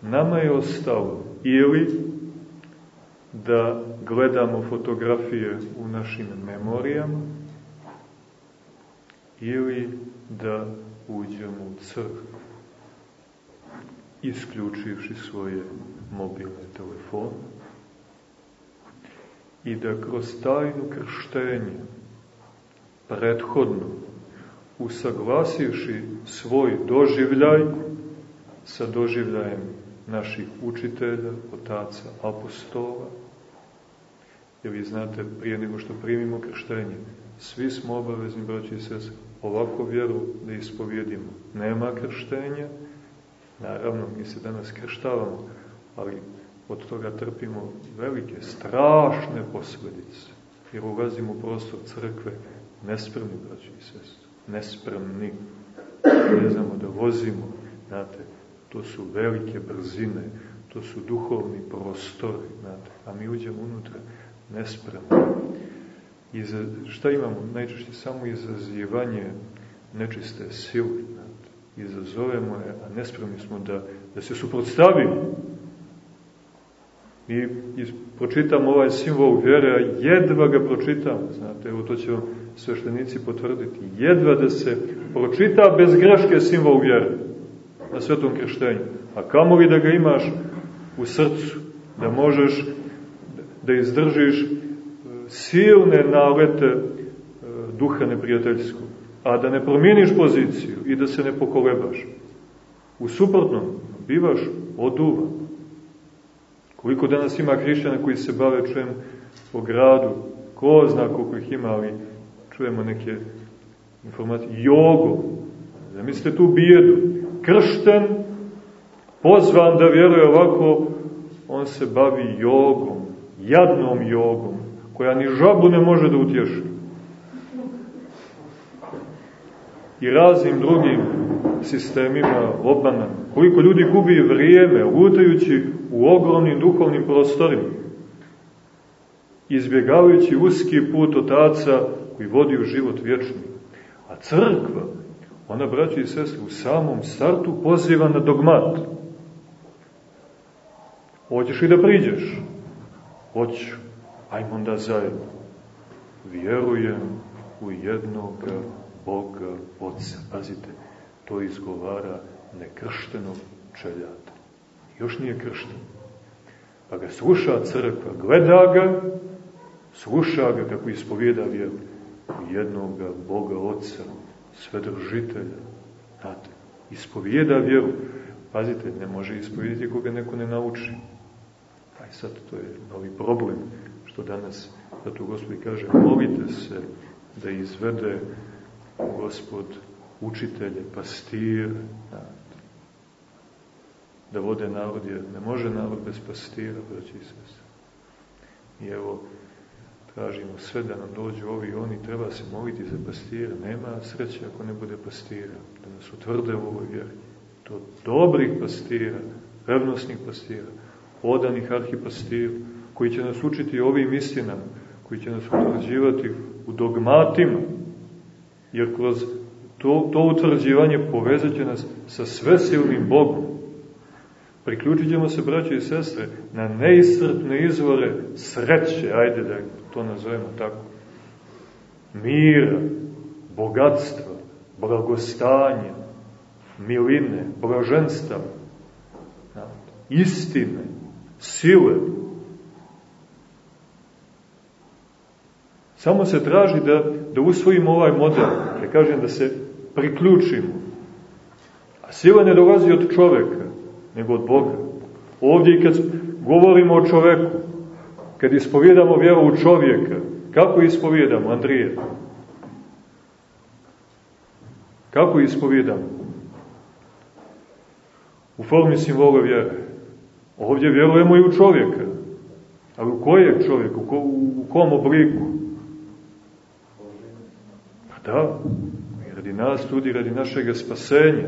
nama je ostalo ili da gledamo fotografije u našim memorijama ili da uđemo u crkvu isključivši svoje mobilne telefone i da kroz tajnu krštenja prethodno usaglasivši svoj doživljaj sa doživljajem naših učitelja, otaca, apostola. Jer vi znate, prije nego što primimo krštenje, svi smo obavezni, braći i sese, ovako vjeru da ispovjedimo. Nema krštenja, naravno, mi se danas krštavamo, ali od toga trpimo velike, strašne posledice. Jer ulazimo u prostor crkve nespremni, braći i sese, nespremni. Ne znamo da vozimo, znate, to su velike brzine, to su duhovni prostori, znate, a mi uđemo unutra nespremno. I za, šta imamo? Najčešće samo izazivanje nečiste sile. Izazovemo je, a nespremni smo da, da se suprotstavimo. Mi pročitamo ovaj simbol vjere, a jedva ga pročitamo. Znate, evo to će vam sveštenici potvrditi. Jedva da se pročita bez greške simbol vjere na svetom krštenju. A kamo li da ga imaš u srcu, da možeš da izdržiš e, silne nalete e, duha neprijateljskog, a da ne promijeniš poziciju i da se ne pokolebaš. U suprotnom, bivaš oduvan. Koliko danas ima hrišćana koji se bave čujem po gradu, ko zna koliko ih ima, ali čujemo neke informacije, jogo, zamislite tu bijedu, kršten, pozvan da vjeruje ovako, on se bavi jogom, jadnom jogom, koja ni žabu ne može da utješi. I raznim drugim sistemima obmana. Koliko ljudi gubi vrijeme lutajući u ogromnim duhovnim prostorima, izbjegavajući uski put otaca koji vodi u život vječni. A crkva, ona, braći i sestri, u samom startu poziva na dogmat. Hoćeš i da priđeš? Hoću. Ajmo onda zajedno. Vjerujem u jednog Boga Otca. Pazite, to izgovara nekrštenog čeljata. Još nije kršten. Pa ga sluša crkva, gleda ga, sluša ga kako ispovijeda vjeru jednog Boga Otca, svedržitelja. Znate, ispovijeda vjeru. Pazite, ne može ispovijediti koga neko ne nauči. Aj sad, to je novi problem, što danas, zato Gospod kaže, molite se da izvede Gospod učitelje, pastire, da vode narod, jer ne može narod bez pastira, braći i sestri. I evo, tražimo sve da nam dođu ovi oni, treba se moliti za pastira. Nema sreće ako ne bude pastira, da nas utvrde u ovoj vjeri. To dobrih pastira, revnosnih pastira, odanih arhipastira, koji će nas učiti ovim istinama, koji će nas utvrđivati u dogmatima, jer kroz to, to utvrđivanje povezat nas sa svesilnim Bogom. Priključit ćemo se, braće i sestre, na neiscrpne izvore sreće, ajde da to nazovemo tako, mira, bogatstva, blagostanja, miline, blaženstva, istine, sile. Samo se traži da, da usvojimo ovaj model, da kažem da se priključimo. A sila ne dolazi od čoveka, nego od Boga. Ovdje i kad govorimo o čoveku, kad ispovjedamo vjeru u čovjeka, kako ispovjedamo, Andrije? Kako ispovjedamo? U formi simbola vjere. Ovdje vjerujemo i u čovjeka. Ali u kojeg čovjeka? U, ko, u kom obliku? Pa da, radi nas, ljudi, radi našeg spasenja,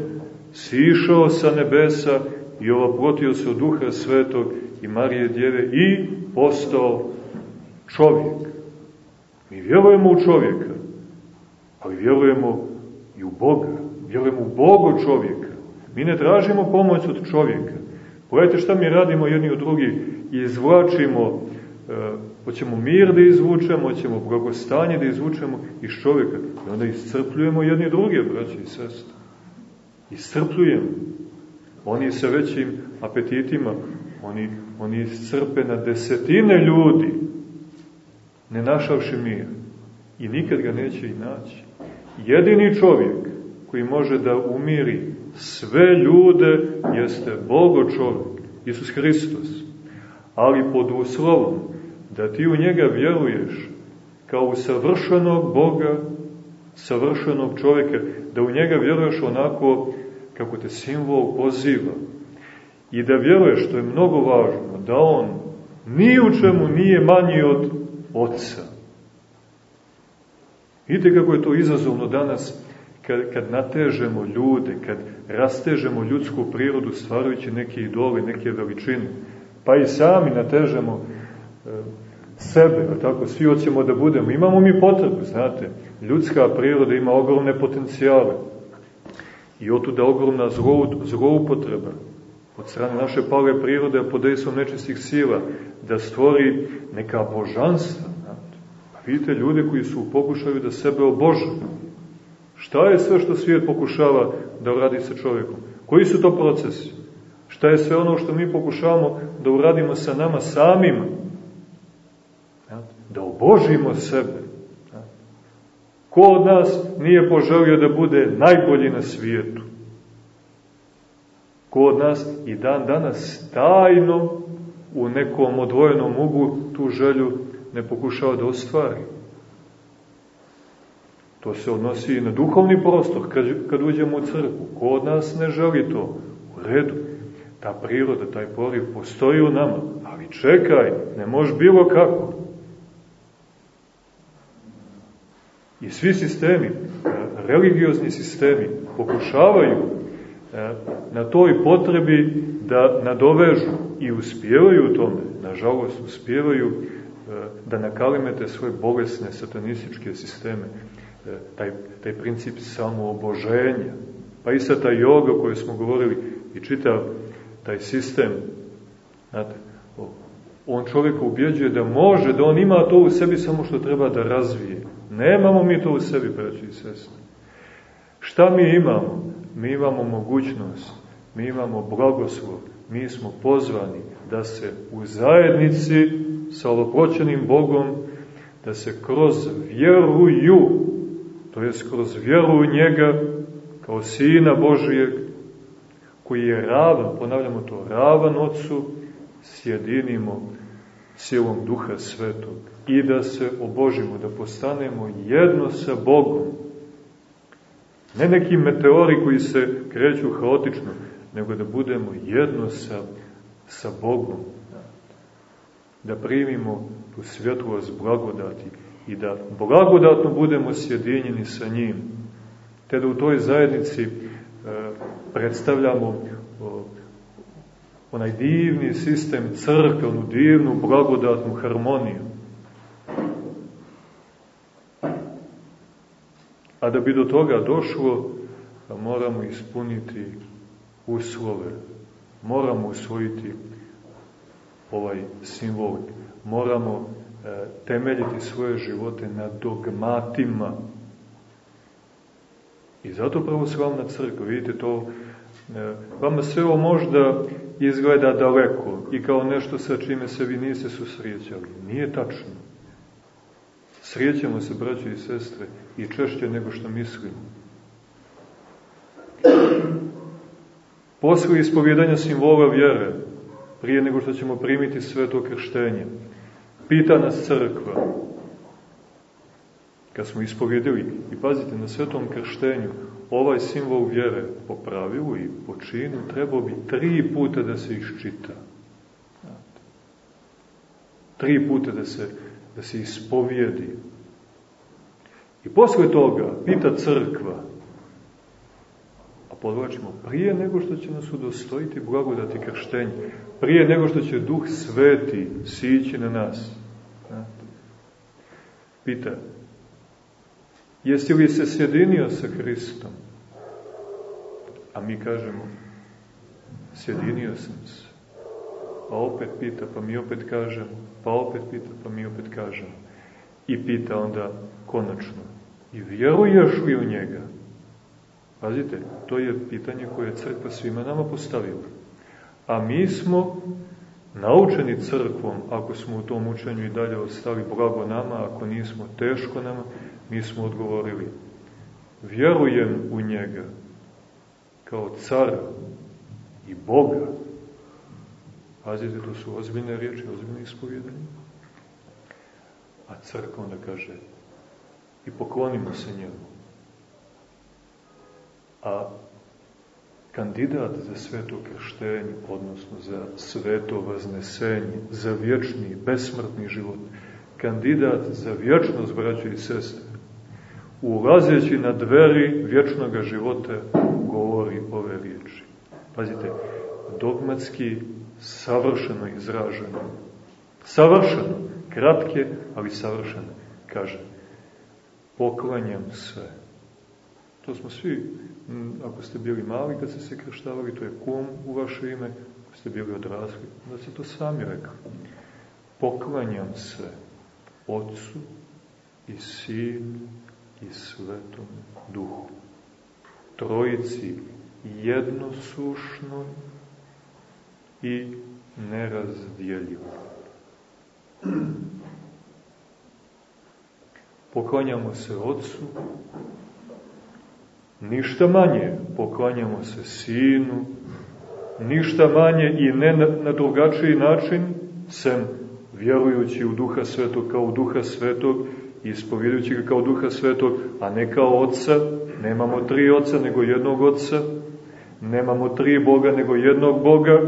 sišao sa nebesa i ovoprotio se od duha svetog i Marije Djeve i postao čovjek. Mi vjerujemo u čovjeka, ali vjerujemo i u Boga. Vjerujemo u Boga čovjeka. Mi ne tražimo pomoć od čovjeka. Pogledajte šta mi radimo jedni od drugih. Izvlačimo, e, hoćemo mir da izvučemo, hoćemo blagostanje da izvučemo iz čovjeka. I onda iscrpljujemo jedni druge, braći i sestre. Iscrpljujemo. Oni sa većim apetitima, oni, oni iscrpe na desetine ljudi, ne našavši mir. I nikad ga neće i naći. Jedini čovjek koji može da umiri sve ljude jeste Bogo čovjek, Isus Hristos. Ali pod uslovom da ti u njega vjeruješ kao u savršenog Boga, savršenog čovjeka, da u njega vjeruješ onako kako te simbol poziva i da vjeruješ, što je mnogo važno, da on ni u čemu nije manji od Otca. Vidite kako je to izazovno danas kad, kad natežemo ljude, kad rastežemo ljudsku prirodu stvarajući neke idole, neke veličine, pa i sami natežemo e, sebe, tako, svi hoćemo da budemo. Imamo mi potrebu, znate, ljudska priroda ima ogromne potencijale. I otuda ogromna zloupotreba od strane naše pale prirode, a pod dejstvom nečistih sila, da stvori neka božanstva. Znate. Pa vidite ljude koji su u pokušaju da sebe obožaju. Šta je sve što svijet pokušava da uradi sa čovjekom? Koji su to procesi? Šta je sve ono što mi pokušavamo da uradimo sa nama samima? Da obožimo sebe. Ko od nas nije poželio da bude najbolji na svijetu? Ko od nas i dan danas tajno u nekom odvojenom ugu tu želju ne pokušava da ostvari? To se odnosi i na duhovni prostor, kad, kad uđemo u crkvu. Ko od nas ne želi to? U redu. Ta priroda, taj poriv postoji u nama. Ali čekaj, ne može bilo kako. I svi sistemi, religiozni sistemi, pokušavaju na toj potrebi da nadovežu i uspjevaju u tome, nažalost uspjevaju e, da nakalimete svoje bolesne satanističke sisteme, taj, taj princip samooboženja, pa i sa ta yoga o kojoj smo govorili i čitav taj sistem, znate, on čovjeka ubjeđuje da može, da on ima to u sebi samo što treba da razvije. Nemamo mi to u sebi, braći i sestre. Šta mi imamo? Mi imamo mogućnost, mi imamo blagoslov, mi smo pozvani da se u zajednici sa oloproćenim Bogom, da se kroz vjeruju, to je kroz vjeru njega, kao Sina Božijeg, koji je ravan, ponavljamo to, ravan Otcu, sjedinimo silom Duha Svetog i da se obožimo, da postanemo jedno sa Bogom. Ne neki meteori koji se kreću haotično, nego da budemo jedno sa, sa Bogom. Da primimo tu svjetlost blagodati i da blagodatno budemo sjedinjeni sa njim. Te da u toj zajednici e, predstavljamo onaj divni sistem crkve, onu divnu, blagodatnu harmoniju. A da bi do toga došlo, moramo ispuniti uslove, moramo usvojiti ovaj simbol, moramo e, temeljiti svoje živote na dogmatima. I zato pravoslavna crkva, vidite to, e, vama sve ovo možda izgleda daleko i kao nešto sa čime se vi niste susrećali. Nije tačno. Srijećamo se, braće i sestre, i češće nego što mislimo. Posle ispovjedanja simbola vjere, prije nego što ćemo primiti sveto krštenje, pita nas crkva, kad smo ispovjedili, i pazite, na svetom krštenju, ovaj simbol vjere po pravilu i po činu trebao bi tri puta da se iščita. Tri puta da se, da se ispovijedi. I posle toga pita crkva, a podlačimo, prije nego što će nas udostojiti blagodati krštenje, prije nego što će Duh Sveti sići na nas, pita, Jesi li se sjedinio sa Hristom? A mi kažemo, sjedinio sam se. Pa opet pita, pa mi opet kažemo, pa opet pita, pa mi opet kažemo. I pita onda konačno, i vjeruješ li u njega? Pazite, to je pitanje koje je crkva svima nama postavila. A mi smo naučeni crkvom, ako smo u tom učenju i dalje ostali blago nama, ako nismo teško nama, mi smo odgovorili, vjerujem u njega kao cara i Boga. Pazite, to su ozbiljne riječi, ozbiljne ispovjedanje. A crkva onda kaže, i poklonimo se njemu. A kandidat za sveto krštenje, odnosno za sveto vaznesenje, za vječni, besmrtni život, kandidat za vječnost, braćo i sestre, ulazeći na dveri vječnog života, govori ove riječi. Pazite, dogmatski savršeno izraženo. Savršeno. Kratke, ali savršene. Kaže, poklanjam se. To smo svi, ako ste bili mali kad ste se krštavali, to je kum u vaše ime, ako ste bili odrasli, da ste to sami rekli. Poklanjam se Otcu i Sinu i Svetom Duhu. Trojici jednosušnoj i nerazdjeljivo. Poklanjamo se Otcu, ništa manje poklanjamo se Sinu, ništa manje i ne na, drugačiji način, sem vjerujući u Duha Svetog kao u Duha Svetog, ispovjedujući ga kao Duha Svetog, a ne kao Otca, nemamo tri Otca nego jednog Otca, nemamo tri Boga nego jednog Boga,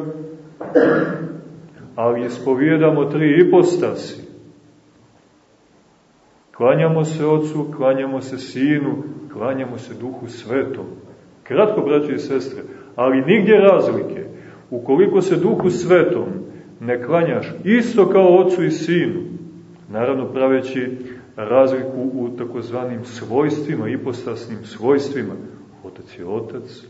ali ispovjedamo tri ipostasi. Klanjamo se Otcu, klanjamo se Sinu, klanjamo se Duhu Svetom. Kratko, braći i sestre, ali nigdje razlike. Ukoliko se Duhu Svetom ne klanjaš isto kao Otcu i Sinu, naravno praveći razliku u takozvanim svojstvima, ipostasnim svojstvima, Otac je Otac,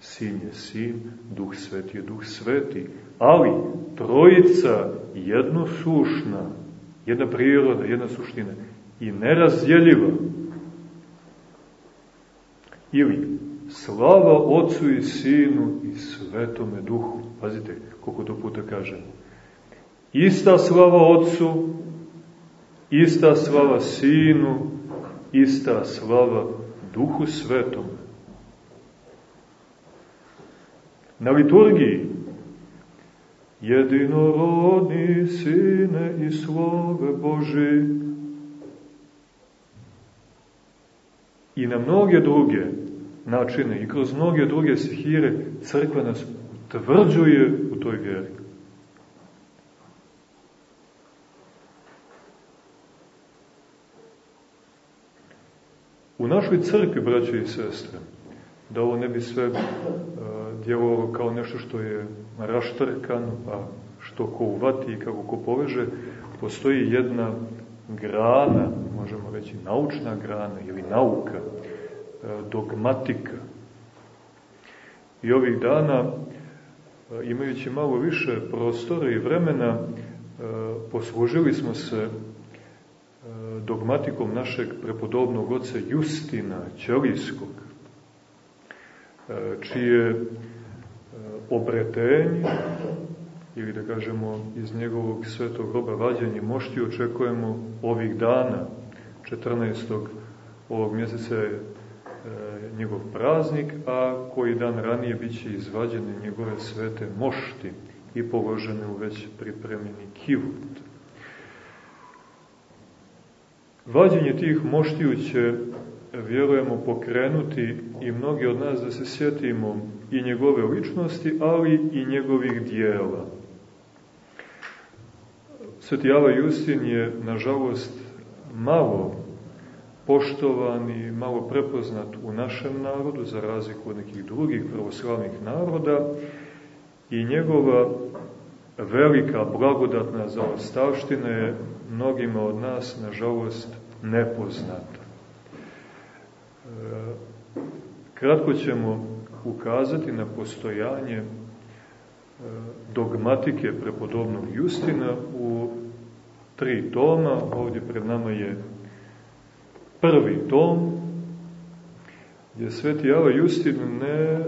Sin je Sin, Duh Sveti je Duh Sveti, ali trojica jednosušna, jedna priroda, jedna suština i nerazdjeljiva. Ili slava Otcu i Sinu i Svetome Duhu. Pazite koliko to puta kažemo. Ista slava Otcu, ista slava Sinu, ista slava Duhu Svetom. Na liturgiji jedinorodni Sine i slove Boži i na mnoge druge načine i kroz mnoge druge sihire crkva nas utvrđuje u toj vjeri. U našoj crkvi, braće i sestre, da ovo ne bi sve uh, djelovalo kao nešto što je raštrkano, pa što ko uvati i kako ko poveže, postoji jedna grana, možemo reći naučna grana ili nauka, uh, dogmatika. I ovih dana, uh, imajući malo više prostora i vremena, poslužili smo se dogmatikom našeg prepodobnog oca Justina Ćelijskog, e, čije e, obretenje, ili da kažemo iz njegovog svetog groba vađanje mošti očekujemo ovih dana, 14. ovog mjeseca je e, njegov praznik, a koji dan ranije bit će izvađene njegove svete mošti i položene u već pripremljeni kivut. Vađenje tih moštiju će, vjerujemo, pokrenuti i mnogi od nas da se sjetimo i njegove ličnosti, ali i njegovih dijela. Sveti Java Justin je, nažalost, malo poštovan i malo prepoznat u našem narodu, za razliku od nekih drugih pravoslavnih naroda, i njegova velika blagodatna zaostavština je mnogima od nas, nažalost, nepoznata. E, kratko ćemo ukazati na postojanje e, dogmatike prepodobnog Justina u tri toma. Ovdje pred nama je prvi tom, gdje sveti Java Justin ne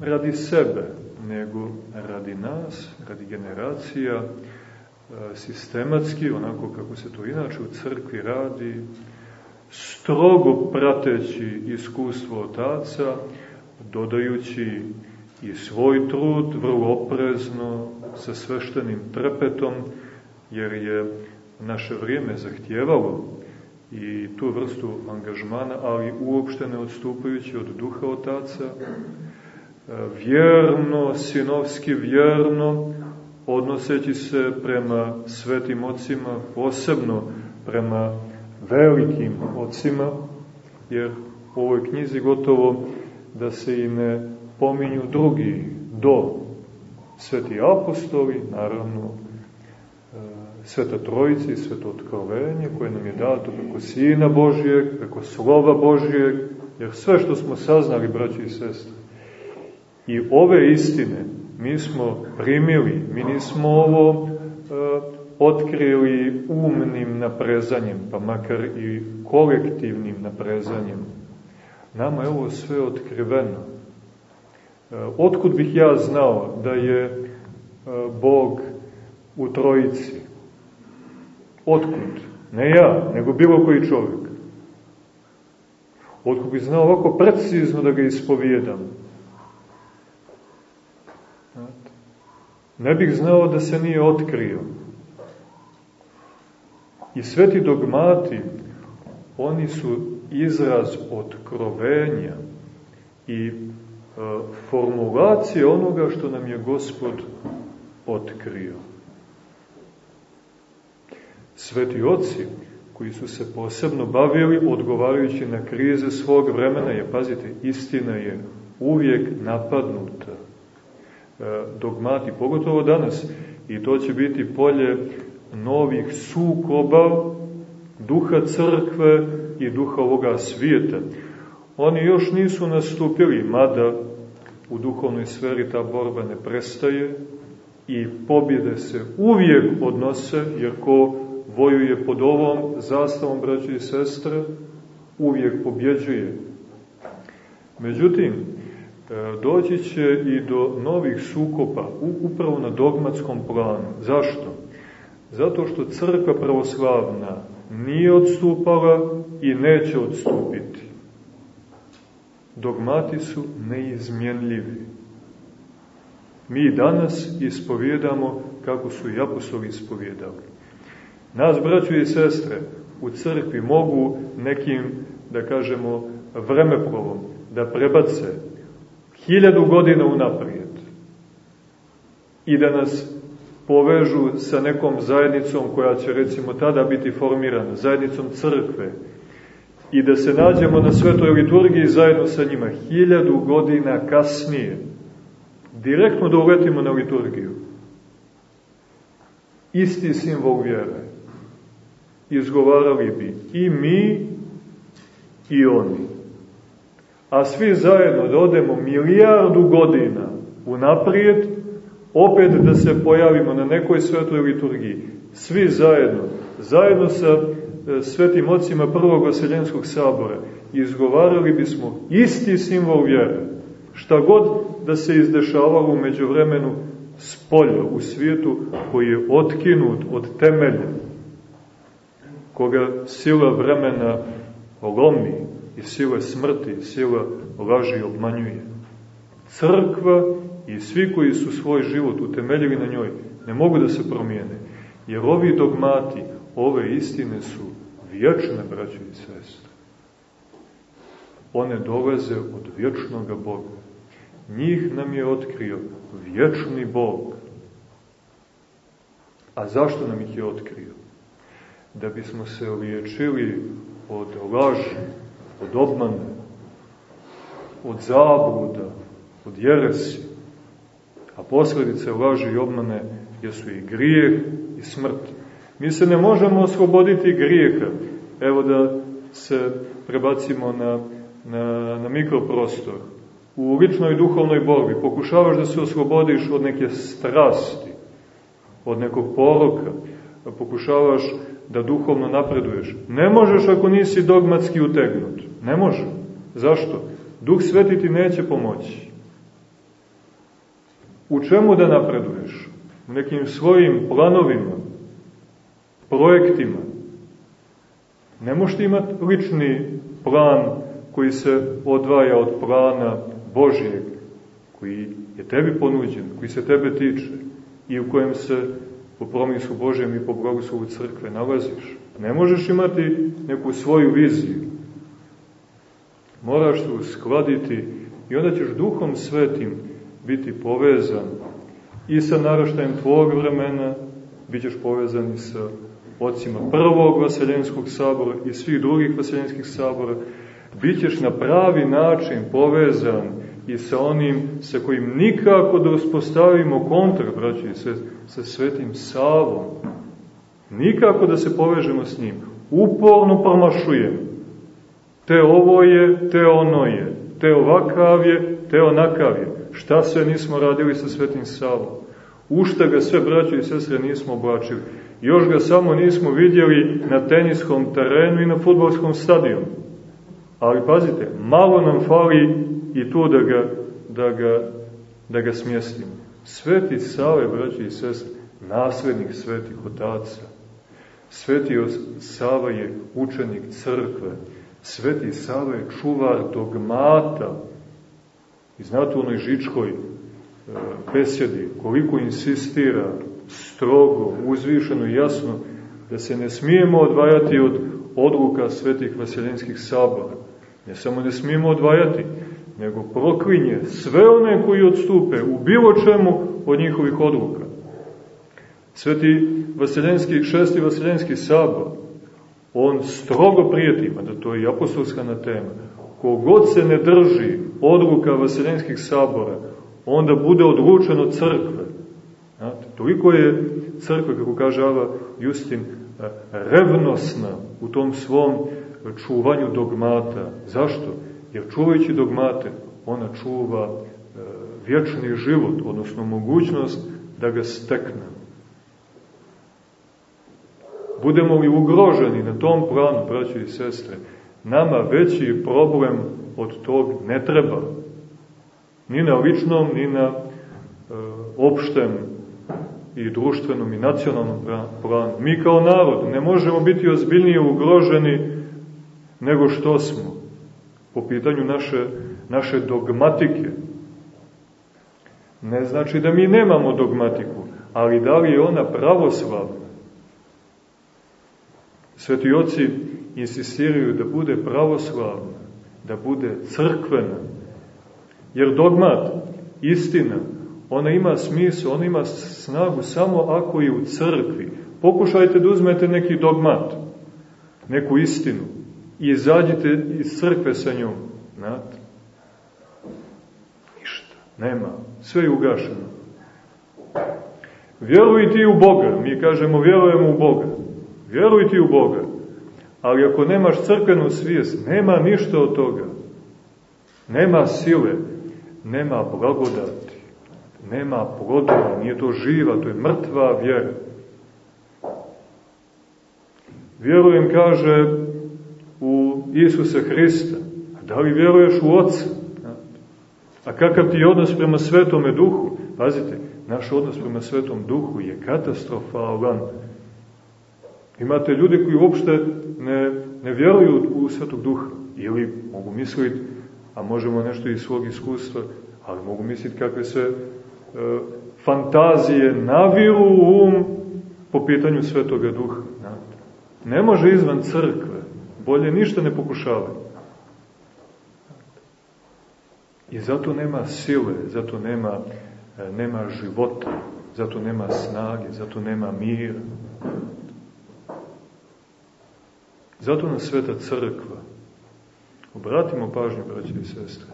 radi sebe, nego radi nas, radi generacija, sistematski, onako kako se to inače u crkvi radi, strogo prateći iskustvo otaca, dodajući i svoj trud, vrlo oprezno, sa sveštenim trepetom, jer je naše vrijeme zahtjevalo i tu vrstu angažmana, ali uopšte ne odstupajući od duha otaca, vjerno, sinovski vjerno, odnoseći se prema svetim ocima, posebno prema velikim ocima, jer u ovoj knjizi gotovo da se i ne pominju drugi do sveti apostoli, naravno Sveta Trojica i Sveto Otkrovenje koje nam je dato preko Sina Božijeg, preko Slova Božijeg, jer sve što smo saznali, braći i sestre, i ove istine mi smo primili, mi nismo ovo uh, otkrili umnim naprezanjem, pa makar i kolektivnim naprezanjem. Nama je ovo sve otkriveno. Uh, otkud bih ja znao da je uh, Bog u trojici? Otkud? Ne ja, nego bilo koji čovjek. Otkud bih znao ovako precizno da ga ispovijedam? Ne bih znao da se nije otkrio. I sveti dogmati, oni su izraz otkrovenja i e, formulacije onoga što nam je Gospod otkrio. Sveti oci, koji su se posebno bavili odgovarajući na krize svog vremena, je, pazite, istina je uvijek napadnuta. E, dogmati, pogotovo danas, i to će biti polje novih sukoba duha crkve i duha ovoga svijeta. Oni još nisu nastupili, mada u duhovnoj sferi ta borba ne prestaje i pobjede se uvijek odnose, jer ko vojuje pod ovom zastavom, braći i sestre, uvijek pobjeđuje. Međutim, e, doći će i do novih sukopa, upravo na dogmatskom planu. Zašto? Zato što crkva pravoslavna nije odstupala i neće odstupiti. Dogmati su neizmjenljivi. Mi danas ispovjedamo kako su i apostoli ispovjedali. Nas, braćo i sestre, u crkvi mogu nekim, da kažemo, vremeplovom da prebace hiljadu godina unaprijed i da nas povežu sa nekom zajednicom koja će recimo tada biti formirana, zajednicom crkve, i da se nađemo na svetoj liturgiji zajedno sa njima hiljadu godina kasnije, direktno da uletimo na liturgiju. Isti simbol vjere izgovarali bi i mi i oni. A svi zajedno da odemo milijardu godina unaprijed, opet da se pojavimo na nekoj svetoj liturgiji. Svi zajedno, zajedno sa e, svetim ocima prvog vaseljenskog sabora, izgovarali bismo isti simbol vjere. Šta god da se izdešavalo umeđu vremenu spolja u svijetu koji je otkinut od temelja koga sila vremena lomi i sila smrti, sila laži obmanjuje. Crkva i svi koji su svoj život utemeljili na njoj ne mogu da se promijene, jer ovi dogmati, ove istine su vječne, braće i sestre. One dolaze od vječnoga Boga. Njih nam je otkrio vječni Bog. A zašto nam ih je otkrio? da bismo se liječili od laži, od obmane, od zabluda, od jeresi. A posledice laži i obmane jesu i grijeh i smrt. Mi se ne možemo osloboditi grijeha. Evo da se prebacimo na, na, na mikroprostor. U ličnoj duhovnoj borbi pokušavaš da se oslobodiš od neke strasti, od nekog poroka, pokušavaš da duhovno napreduješ. Ne možeš ako nisi dogmatski utegnut. Ne može. Zašto? Duh Sveti ti neće pomoći. U čemu da napreduješ? U nekim svojim planovima, projektima. Ne možeš imati lični plan koji se odvaja od plana Božijeg, koji je tebi ponuđen, koji se tebe tiče i u kojem se po promislu Božem i po blagoslovu crkve nalaziš. Ne možeš imati neku svoju viziju. Moraš se uskladiti i onda ćeš duhom svetim biti povezan i sa naraštajem tvojeg vremena, bit ćeš povezan i sa ocima prvog vaseljenskog sabora i svih drugih vaseljenskih sabora, bit ćeš na pravi način povezan i sa onim sa kojim nikako da uspostavimo kontakt, braći sve, sa svetim Savom, Nikako da se povežemo s njim. Uporno promašujemo. Te ovo je, te ono je, te ovakav je, te onakav je. Šta sve nismo radili sa Svetim Savom? Ušta ga sve braće i sestre nismo oblačili. Još ga samo nismo vidjeli na teniskom terenu i na futbolskom stadionu. Ali pazite, malo nam fali i tu da ga, da ga, da ga smjestimo. Sveti Save, braće i sestre, naslednik svetih otaca. Sveti Sava je učenik crkve. Sveti Sava je čuvar dogmata. Znate u onoj žičkoj e, besedi koliko insistira strogo, uzvišeno i jasno da se ne smijemo odvajati od odluka svetih vaseljenskih sabora. Ne samo ne smijemo odvajati, nego proklinje sve one koji odstupe u bilo čemu od njihovih odluka. Sveti vaseljenski, šesti vaseljenski sabor, on strogo prijeti, da to je apostolska na tema, kogod se ne drži odluka vaseljenskih sabora, onda bude odlučen od crkve. Znate, toliko je crkva, kako kaže Ava Justin, revnosna u tom svom čuvanju dogmata. Zašto? Jer čuvajući dogmate, ona čuva e, vječni život, odnosno mogućnost da ga stekne. Budemo li ugroženi na tom planu, braći i sestre, nama veći problem od tog ne treba. Ni na ličnom, ni na e, opštem i društvenom i nacionalnom planu. Mi kao narod ne možemo biti ozbiljnije ugroženi nego što smo po pitanju naše, naše dogmatike. Ne znači da mi nemamo dogmatiku, ali da li je ona pravoslavna? Sveti oci insistiraju da bude pravoslavna, da bude crkvena. Jer dogmat, istina, ona ima smisla, ona ima snagu samo ako je u crkvi. Pokušajte da uzmete neki dogmat, neku istinu i izađite iz crkve sa njom. Znate? Ništa, nema, sve je ugašeno. Vjeruj ti u Boga, mi kažemo vjerujemo u Boga. Vjeruj ti u Boga, ali ako nemaš crkvenu svijest, nema ništa od toga. Nema sile, nema blagodati, nema plodova, nije to živa, to je mrtva vjera. Vjerujem, kaže, u Isusa Hrista. A da li vjeruješ u Otca? A kakav ti je odnos prema Svetome Duhu? Pazite, naš odnos prema Svetom Duhu je katastrofalan. Imate ljudi koji uopšte ne, ne vjeruju u Svetog Duha. Ili mogu misliti, a možemo nešto iz svog iskustva, ali mogu misliti kakve se e, fantazije naviru u um po pitanju Svetoga Duha. Ne može izvan crkve bolje ništa ne pokušavaju. I zato nema sile, zato nema, e, nema života, zato nema snage, zato nema mira. Zato nas sveta crkva. Obratimo pažnju, braće i sestre.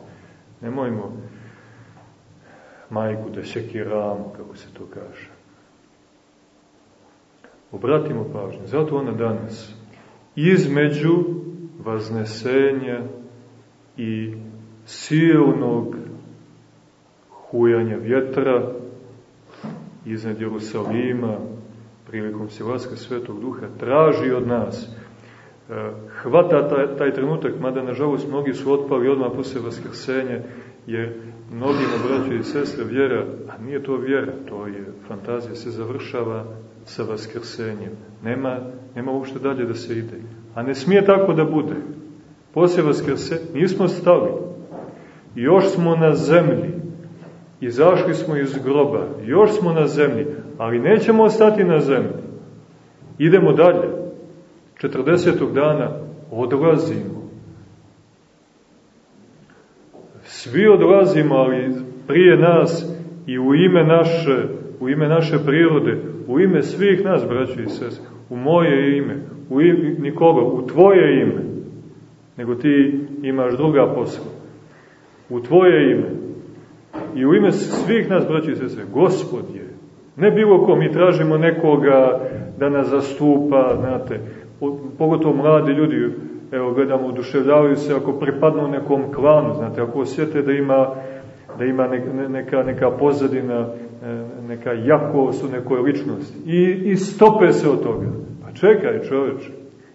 Nemojmo majku da sekiramo, kako se to kaže. Obratimo pažnju. Zato ona danas između vaznesenja i silnog hujanja vjetra iznad Jerusalima prilikom silaska Svetog Duha traži od nas hvata taj, taj trenutak, mada nažalost mnogi su otpali odmah posle vaskrsenja, jer mnogima braće i sestre vjera, a nije to vjera, to je fantazija, se završava sa vaskrsenjem. Nema, nema uopšte dalje da se ide. A ne smije tako da bude. Posle vaskrse nismo stali. Još smo na zemlji. Izašli smo iz groba. Još smo na zemlji. Ali nećemo ostati na zemlji. Idemo dalje. 40. dana odlazimo. Svi odlazimo, ali prije nas i u ime naše, u ime naše prirode, u ime svih nas, braći i sese, u moje ime, u ime nikoga, u tvoje ime, nego ti imaš druga posla. U tvoje ime i u ime svih nas, braći i sese, Gospod je, Ne bilo ko, mi tražimo nekoga da nas zastupa, znate, pogotovo mladi ljudi, evo gledamo, oduševljavaju se ako pripadnu nekom klanu, znate, ako osjete da ima, da ima neka, neka pozadina, e, neka jakost u nekoj ličnosti. I, I stope se od toga. Pa čekaj čoveče,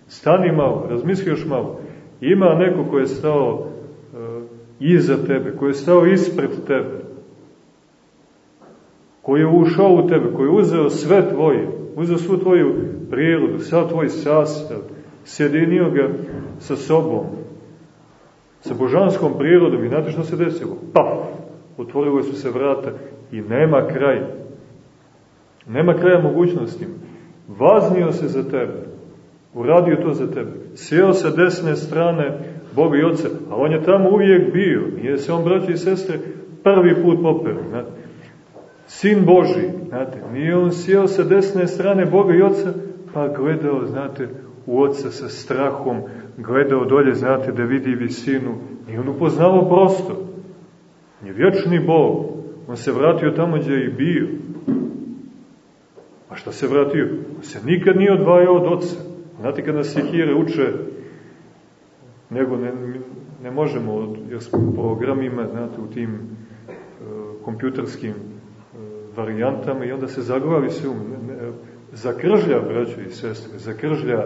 stani malo, razmisli još malo. Ima neko ko je stao uh, iza tebe, ko je stao ispred tebe, koji je ušao u tebe, koji je uzeo sve tvoje, uzeo svu tvoju prirodu, sav tvoj sastav, sjedinio ga sa sobom, sa božanskom prirodom i znate što se desilo? Paf! Otvorilo su se vrata i nema kraja. Nema kraja mogućnostima. Vaznio se za tebe. Uradio to za tebe. Sjeo sa desne strane Boga i Otca, a on je tamo uvijek bio. Nije se on, braći i sestre, prvi put popeo. Znate. Sin Boži, znate, nije on sjeo sa desne strane Boga i Otca, pa gledao, znate, u Otca sa strahom, gledao dolje, znate, da vidi visinu. I on upoznao prosto. On je vječni Bog. On se vratio tamo gdje je i bio. A šta se vratio? On se nikad nije odvajao od Otca. Znate, kad nas Sihire uče, nego ne, ne možemo, jer smo u programima, znate, u tim uh, kompjuterskim varijantama i onda se zaglavi se um, zakržlja, braćo i sestre, zakržlja,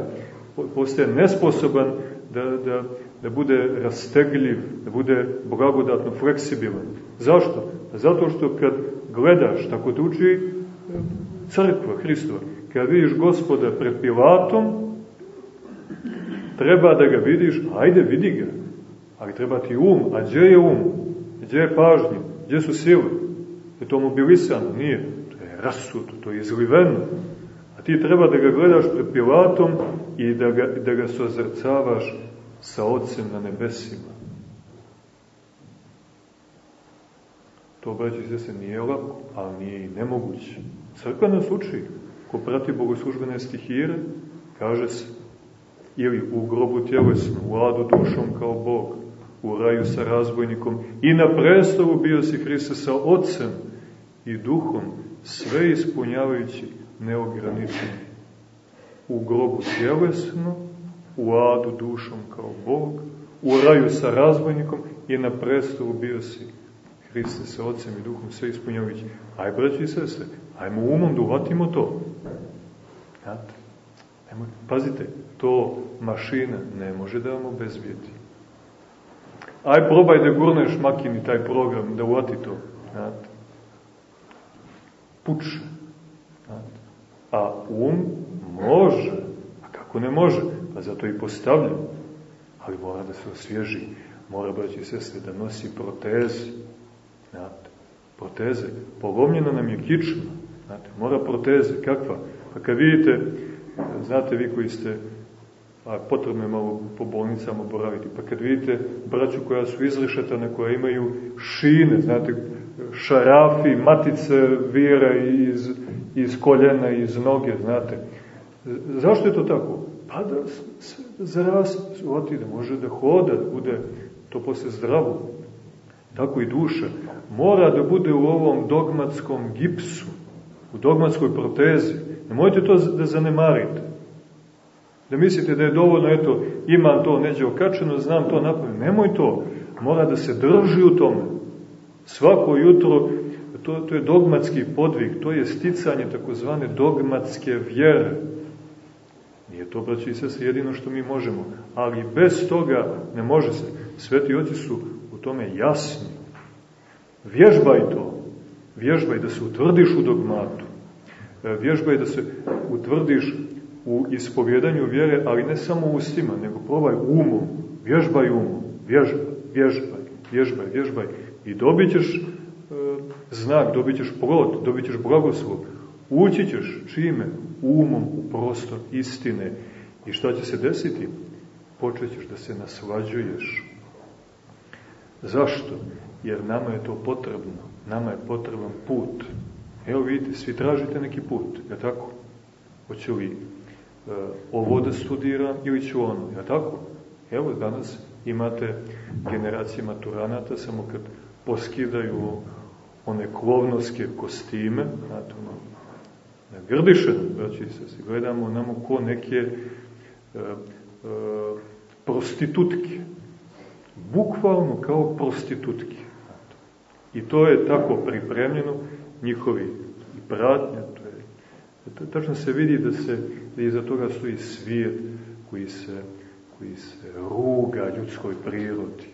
postaje nesposoban da, da, da bude rastegljiv, da bude blagodatno fleksibilan. Zašto? Zato što kad gledaš, tako te uči e, crkva Hristova, kad vidiš gospoda pred Pilatom, treba da ga vidiš, ajde vidi ga, ali treba ti um, a gdje je um? Gdje je pažnje? Gdje su sile? Je to mobilisano? Nije. To je rasuto, to je izliveno. A ti treba da ga gledaš pred Pilatom i da ga, da ga sozrcavaš sa Otcem na nebesima. To, braći se, nije lako, ali nije i nemoguće. Crkva nas uči, ko prati bogoslužbene stihire, kaže se, ili u grobu tjelesno, u adu dušom kao Bog, u raju sa razbojnikom i na predstavu bio si Hrista sa Otcem i Duhom, sve ispunjavajući neograničeno. U grobu tjelesno, u adu dušom kao Bog, u raju sa razbojnikom i na predstavu bio si Hriste sa Otcem i Duhom, sve ispunjavajući. Aj, braći i sestre, ajmo umom da to. Znate? Ajmo, pazite, to mašina ne može da vam obezbijeti. Aj, probaj da gurneš makini taj program, da uvati to. Znate? Puče. A um može. A kako ne može? Pa zato i postavljam. Ali mora da se osvježi. Mora, braći i sestre, da nosi proteze. Znate? Proteze. Polomljena nam je kičma. Znate? Mora proteze. Kakva? Pa kad vidite, znate vi koji ste a potrebno je malo po bolnicama boraviti. Pa kad vidite braću koja su izrešetane, koja imaju šine, znate, šarafi, matice vira iz, iz koljena, iz noge, znate. Zašto je to tako? Pa da zaraz oti da može da hoda, da bude to posle zdravo. Tako i duša. Mora da bude u ovom dogmatskom gipsu, u dogmatskoj protezi. Nemojte to da zanemarite. Da mislite da je dovoljno, eto, imam to neđe okačeno, znam to napravim. Nemoj to. Mora da se drži u tome. Svako jutro, to, to je dogmatski podvig, to je sticanje takozvane dogmatske vjere. Nije to, braći i sese, jedino što mi možemo. Ali bez toga ne može se. Sveti oci su u tome jasni. Vježbaj to. Vježbaj da se utvrdiš u dogmatu. E, vježbaj da se utvrdiš u ispovjedanju vjere, ali ne samo ustima, nego probaj umom, vježbaj umom, vježbaj, vježbaj, vježbaj, vježbaj i dobit ćeš e, znak, dobit ćeš plod, dobit ćeš blagoslov, ući ćeš čime? Umom u prostor istine. I šta će se desiti? Počet ćeš da se naslađuješ. Zašto? Jer nama je to potrebno. Nama je potreban put. Evo vidite, svi tražite neki put, je tako? Hoće li E, ovo da studiram ili ću ono, ja tako? Evo, danas imate generacije maturanata, samo kad poskidaju one klovnovske kostime, znate, ono, ne grdiše braći se, se gledamo namo ko neke e, e, prostitutke. Bukvalno kao prostitutke. I to je tako pripremljeno, njihovi i pratnja, to je, to, tačno se vidi da se, da iza toga stoji svijet koji se, koji se ruga ljudskoj prirodi.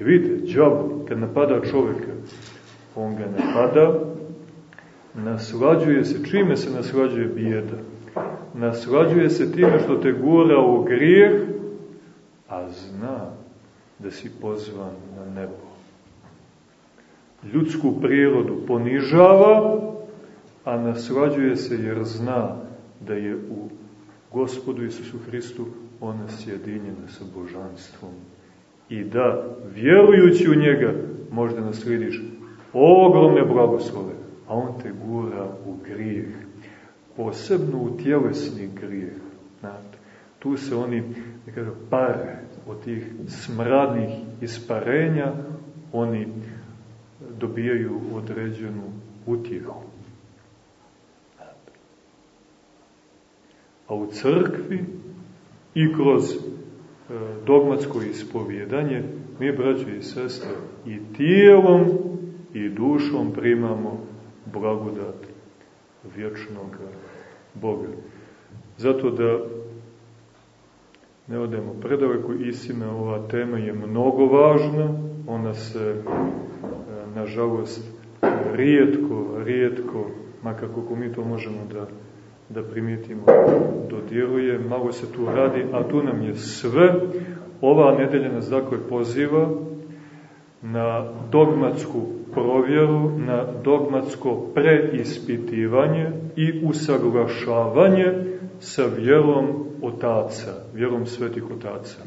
I vidite, džavu, kad napada čoveka, on ga napada, naslađuje se, čime se naslađuje bijeda? Naslađuje se time što te gura u grijeh, a zna da si pozvan na nebo. Ljudsku prirodu ponižava, a naslađuje se jer zna da je u Gospodu Isusu Hristu ona sjedinjena sa božanstvom. I da, vjerujući u njega, možda naslediš ogromne blagoslove, a on te gura u grijeh. Posebno u tjelesni grijeh. Znate, tu se oni, da kažem, pare od tih smradnih isparenja, oni dobijaju određenu utjehu. A u crkvi i kroz dogmatsko ispovjedanje mi, braće i sestre, i tijelom i dušom primamo blagodat vječnog Boga. Zato da ne odemo predaleko, istina, ova tema je mnogo važna, ona se, e, nažalost, rijetko, rijetko, makako mi to možemo da da primijetimo, dodiruje, malo se tu radi, a tu nam je sve. Ova nedelja nas dakle poziva na dogmatsku provjeru, na dogmatsko preispitivanje i usaglašavanje sa vjerom otaca, vjerom svetih otaca,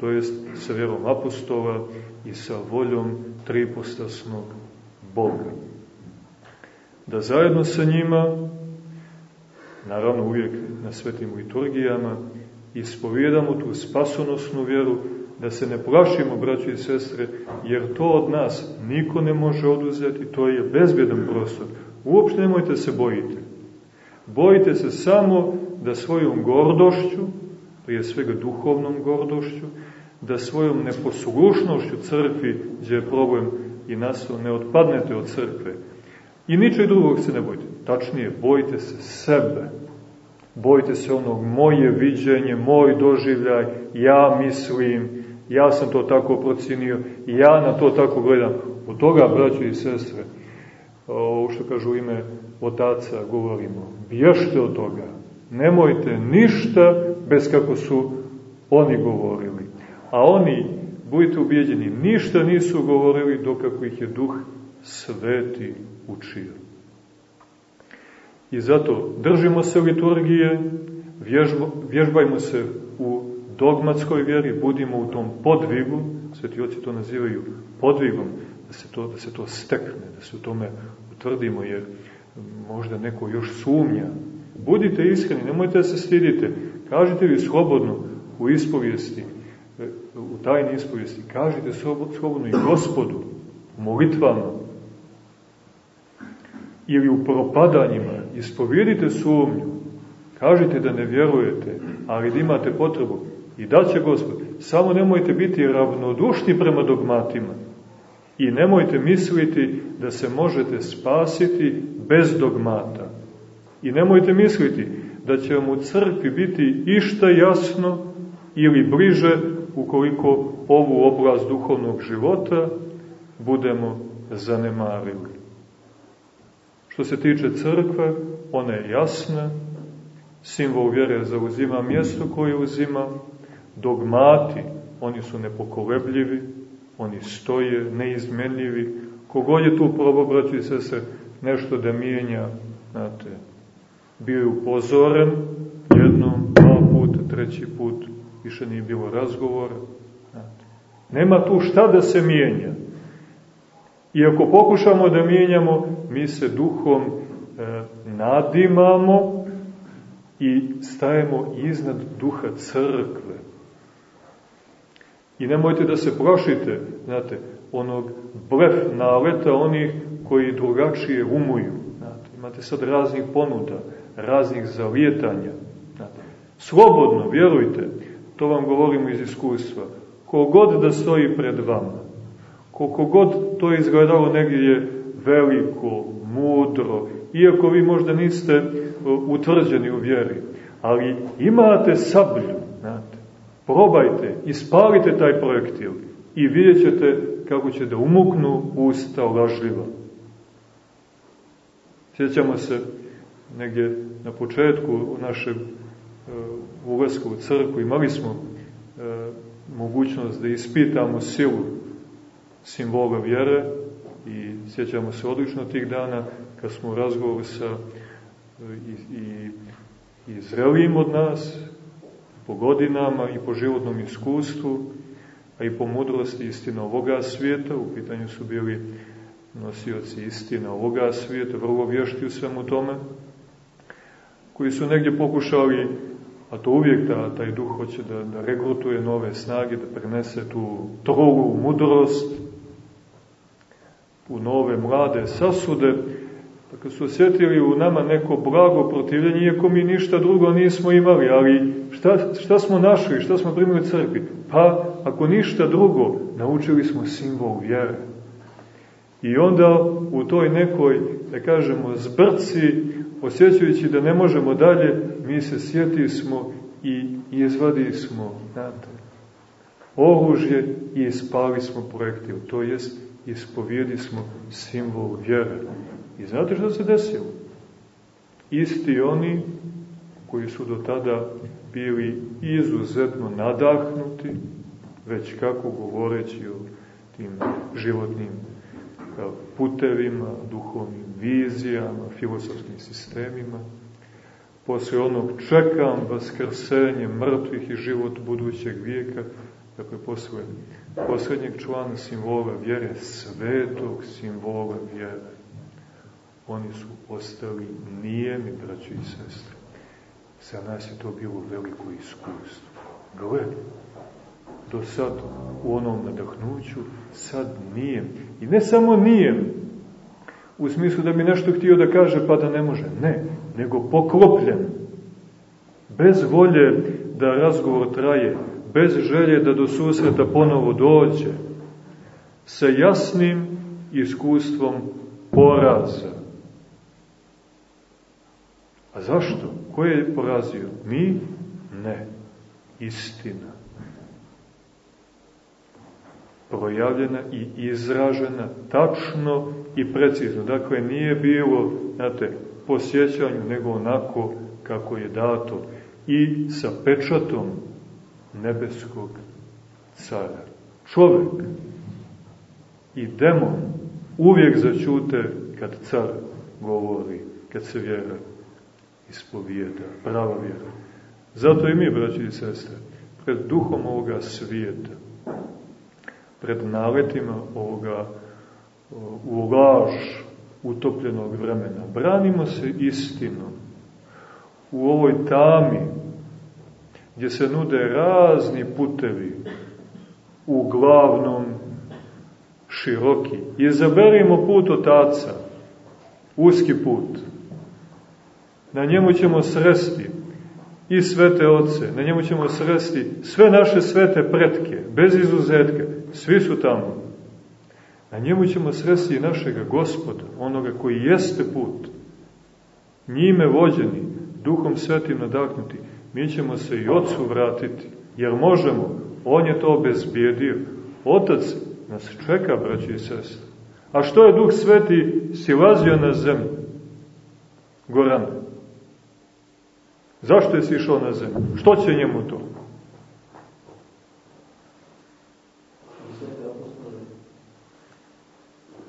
to jest sa vjerom apostola i sa voljom tripostasnog Boga. Da zajedno sa njima naravno uvijek na svetim liturgijama, ispovjedamo tu spasonosnu vjeru, da se ne plašimo, braći i sestre, jer to od nas niko ne može oduzeti, to je bezbjedan prostor. Uopšte nemojte se bojiti. Bojite se samo da svojom gordošću, prije svega duhovnom gordošću, da svojom neposlušnošću crkvi, gdje je problem i nastao, ne odpadnete od crkve. I ničeg drugog se ne bojite. Tačnije, bojite se sebe. Bojite se onog moje viđenje, moj doživljaj, ja mislim, ja sam to tako procinio, ja na to tako gledam. Od toga, braći i sestre, ovo što kažu ime otaca, govorimo, bješte od toga. Nemojte ništa bez kako su oni govorili. A oni, budite ubijeđeni, ništa nisu govorili dok kako ih je duh sveti učio. I zato držimo se liturgije, vježba, vježbajmo se u dogmatskoj vjeri, budimo u tom podvigu, sveti oci to nazivaju podvigom, da se to, da se to stekne, da se u tome utvrdimo, jer možda neko još sumnja. Budite iskreni, nemojte da se stidite, kažite vi slobodno u ispovijesti, u tajni ispovijesti, kažite slobodno i gospodu, molitvama, ili u propadanjima, ispovjedite sumnju, kažite da ne vjerujete, ali da imate potrebu i da će Gospod. Samo nemojte biti ravnodušni prema dogmatima i nemojte misliti da se možete spasiti bez dogmata. I nemojte misliti da će vam u crkvi biti išta jasno ili bliže ukoliko ovu oblast duhovnog života budemo zanemarili. Što se tiče crkve, ona je jasna, simbol vjere zauzima mjesto koje uzima, dogmati, oni su nepokolebljivi, oni stoje, neizmenljivi, kogod je tu probao, braći i sese, nešto da mijenja, znate, bio je upozoren jednom, dva put, treći put, više nije bilo razgovora. Nema tu šta da se mijenja. I ako pokušamo da mijenjamo, mi se duhom e, nadimamo i stajemo iznad duha crkve. I nemojte da se prošite, znate, onog blef naleta onih koji drugačije umuju. Znate. Imate sad raznih ponuda, raznih zalijetanja. Znate. Slobodno, vjerujte, to vam govorimo iz iskustva. Kogod da stoji pred vama, koliko god to izgledalo negdje veliko, mudro, iako vi možda niste e, utvrđeni u vjeri, ali imate sablju, znate, probajte, ispalite taj projektil i vidjet ćete kako će da umuknu usta lažljiva. Sjećamo se negdje na početku našeg uh, ulaska u crkvu, imali smo uh, mogućnost da ispitamo silu simbola vjere i sjećamo se odlično tih dana kad smo u razgovoru sa i, i, i zrelijim od nas, po godinama i po životnom iskustvu, a i po mudrosti istina ovoga svijeta, u pitanju su bili nosioci istina ovoga svijeta, vrlo vješti u svemu tome, koji su negdje pokušali, a to uvijek da, taj duh hoće da, da regrutuje nove snage, da prenese tu trolu mudrost u nove mlade sasude, kad su osjetili u nama neko blago protivljenje, iako mi ništa drugo nismo imali, ali šta, šta smo našli, šta smo primili crkvi? Pa, ako ništa drugo, naučili smo simbol vjere. I onda u toj nekoj, da kažemo, zbrci, osjećajući da ne možemo dalje, mi se sjeti smo i izvadi smo, znate, oružje i ispali smo projektil, to jest ispovijedi smo simbol vjere. I znate što se desilo? Isti oni koji su do tada bili izuzetno nadahnuti, već kako govoreći o tim životnim putevima, duhovnim vizijama, filosofskim sistemima, posle onog čekam vaskrsenje mrtvih i život budućeg vijeka, dakle posle poslednjeg člana simbola vjere, svetog simbola vjere, oni su ostali nijemi, braći i sestre. Za nas je to bilo veliko iskustvo. Gle, do sad u onom nadahnuću, sad nijem. I ne samo nijem, u smislu da bi nešto htio da kaže pa da ne može. Ne, nego poklopljen. Bez volje da razgovor traje, bez želje da do susreta ponovo dođe, sa jasnim iskustvom poraza. A zašto? Ko je porazio? Mi? Ne. Istina. Projavljena i izražena tačno i precizno. Dakle, nije bilo, znate, po sjećanju, nego onako kako je dato. I sa pečatom nebeskog cara. Čovek i demon uvijek začute kad car govori, kad se vjera ispovijeda, prava vjera. Zato i mi, braći i sestre, pred duhom ovoga svijeta, pred naletima ovoga u utopljenog vremena, branimo se istinom u ovoj tami gdje se nude razni putevi, uglavnom široki. Izaberimo put otaca, uski put. Na njemu ćemo sresti i svete oce, na njemu ćemo sresti sve naše svete pretke, bez izuzetke, svi su tamo. Na njemu ćemo sresti i našega gospoda, onoga koji jeste put, njime vođeni, duhom svetim nadahnuti, mi ćemo se i Otcu vratiti, jer možemo, On je to obezbijedio. Otac nas čeka, braći i sestre. A što je Duh Sveti silazio na zemlju? Goran. Zašto je sišao na zemlju? Što će njemu to?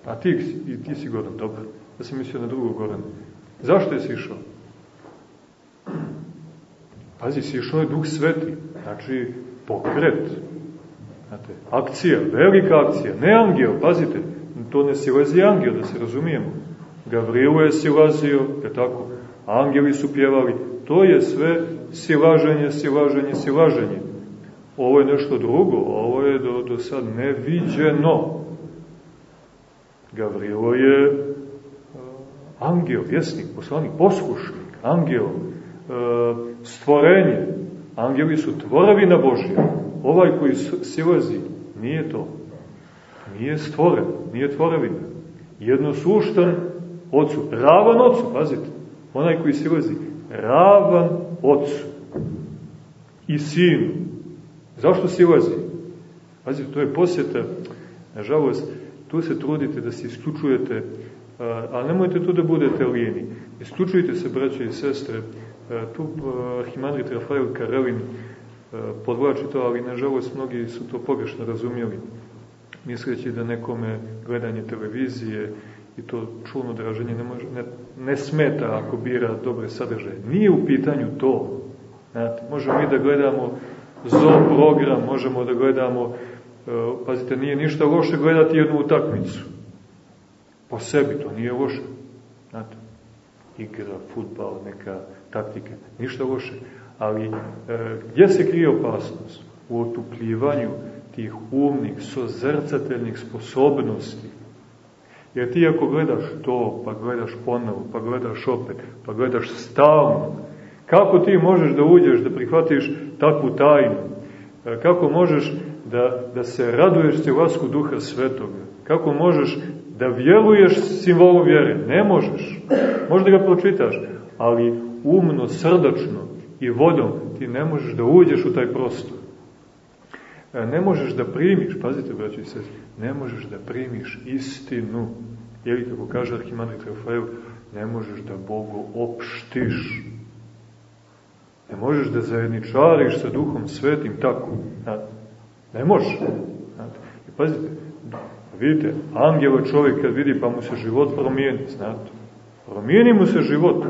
A ti, i ti si Goran, dobro. Ja sam mislio na drugog Gorana. Zašto je sišao? Pazi, sišao je Duh Sveti, znači pokret, znate, akcija, velika akcija, ne angel, pazite, to ne silazi angel, da se razumijemo. Gavrilo je silazio, je tako, angeli su pjevali, to je sve silaženje, silaženje, silaženje. Ovo je nešto drugo, ovo je do, do sad neviđeno. Gavrilo je angel, vjesnik, poslanik, poslušnik, angel, stvorenje. Angeli su tvoravina Božja. Ovaj koji silazi nije to. Nije stvoren, nije tvoravina. Jednosuštan ocu, ravan ocu, pazite. Onaj koji silazi, ravan ocu i sinu. Zašto silazi? Pazite, to je posjeta, nažalost, tu se trudite da se isključujete, ali nemojte tu da budete lini. Isključujte se, braće i sestre, tu Arhimandrit Rafael Karelin podvlači to, ali nažalost mnogi su to pogrešno razumijeli, misleći da nekome gledanje televizije i to čulno draženje ne, može, ne, ne smeta ako bira dobre sadržaje. Nije u pitanju to. Znate, možemo mi da gledamo zo program, možemo da gledamo, e, pazite, nije ništa loše gledati jednu utakmicu. Po sebi to nije loše. Znate, igra, futbal, neka taktika, ništa loše. Ali e, gdje se krije opasnost? U otupljivanju tih umnih, sozrcateljnih sposobnosti. Jer ti ako gledaš to, pa gledaš ponovo, pa gledaš opet, pa gledaš stalno, kako ti možeš da uđeš, da prihvatiš takvu tajnu? E, kako možeš da, da se raduješ cijelasku duha svetoga? Kako možeš da vjeruješ simbolu vjere? Ne možeš. Možda ga pročitaš, ali umno, srdačno i vodom ti ne možeš da uđeš u taj prostor. E, ne možeš da primiš, pazite braći i ne možeš da primiš istinu. Jer kako kaže Arhimandrit Rafael, ne možeš da Bogu opštiš. Ne možeš da zajedničariš sa Duhom Svetim tako. Ne možeš. I pazite, vidite, angela čovjek kad vidi pa mu se život promijeni, znate. Promijeni mu se život.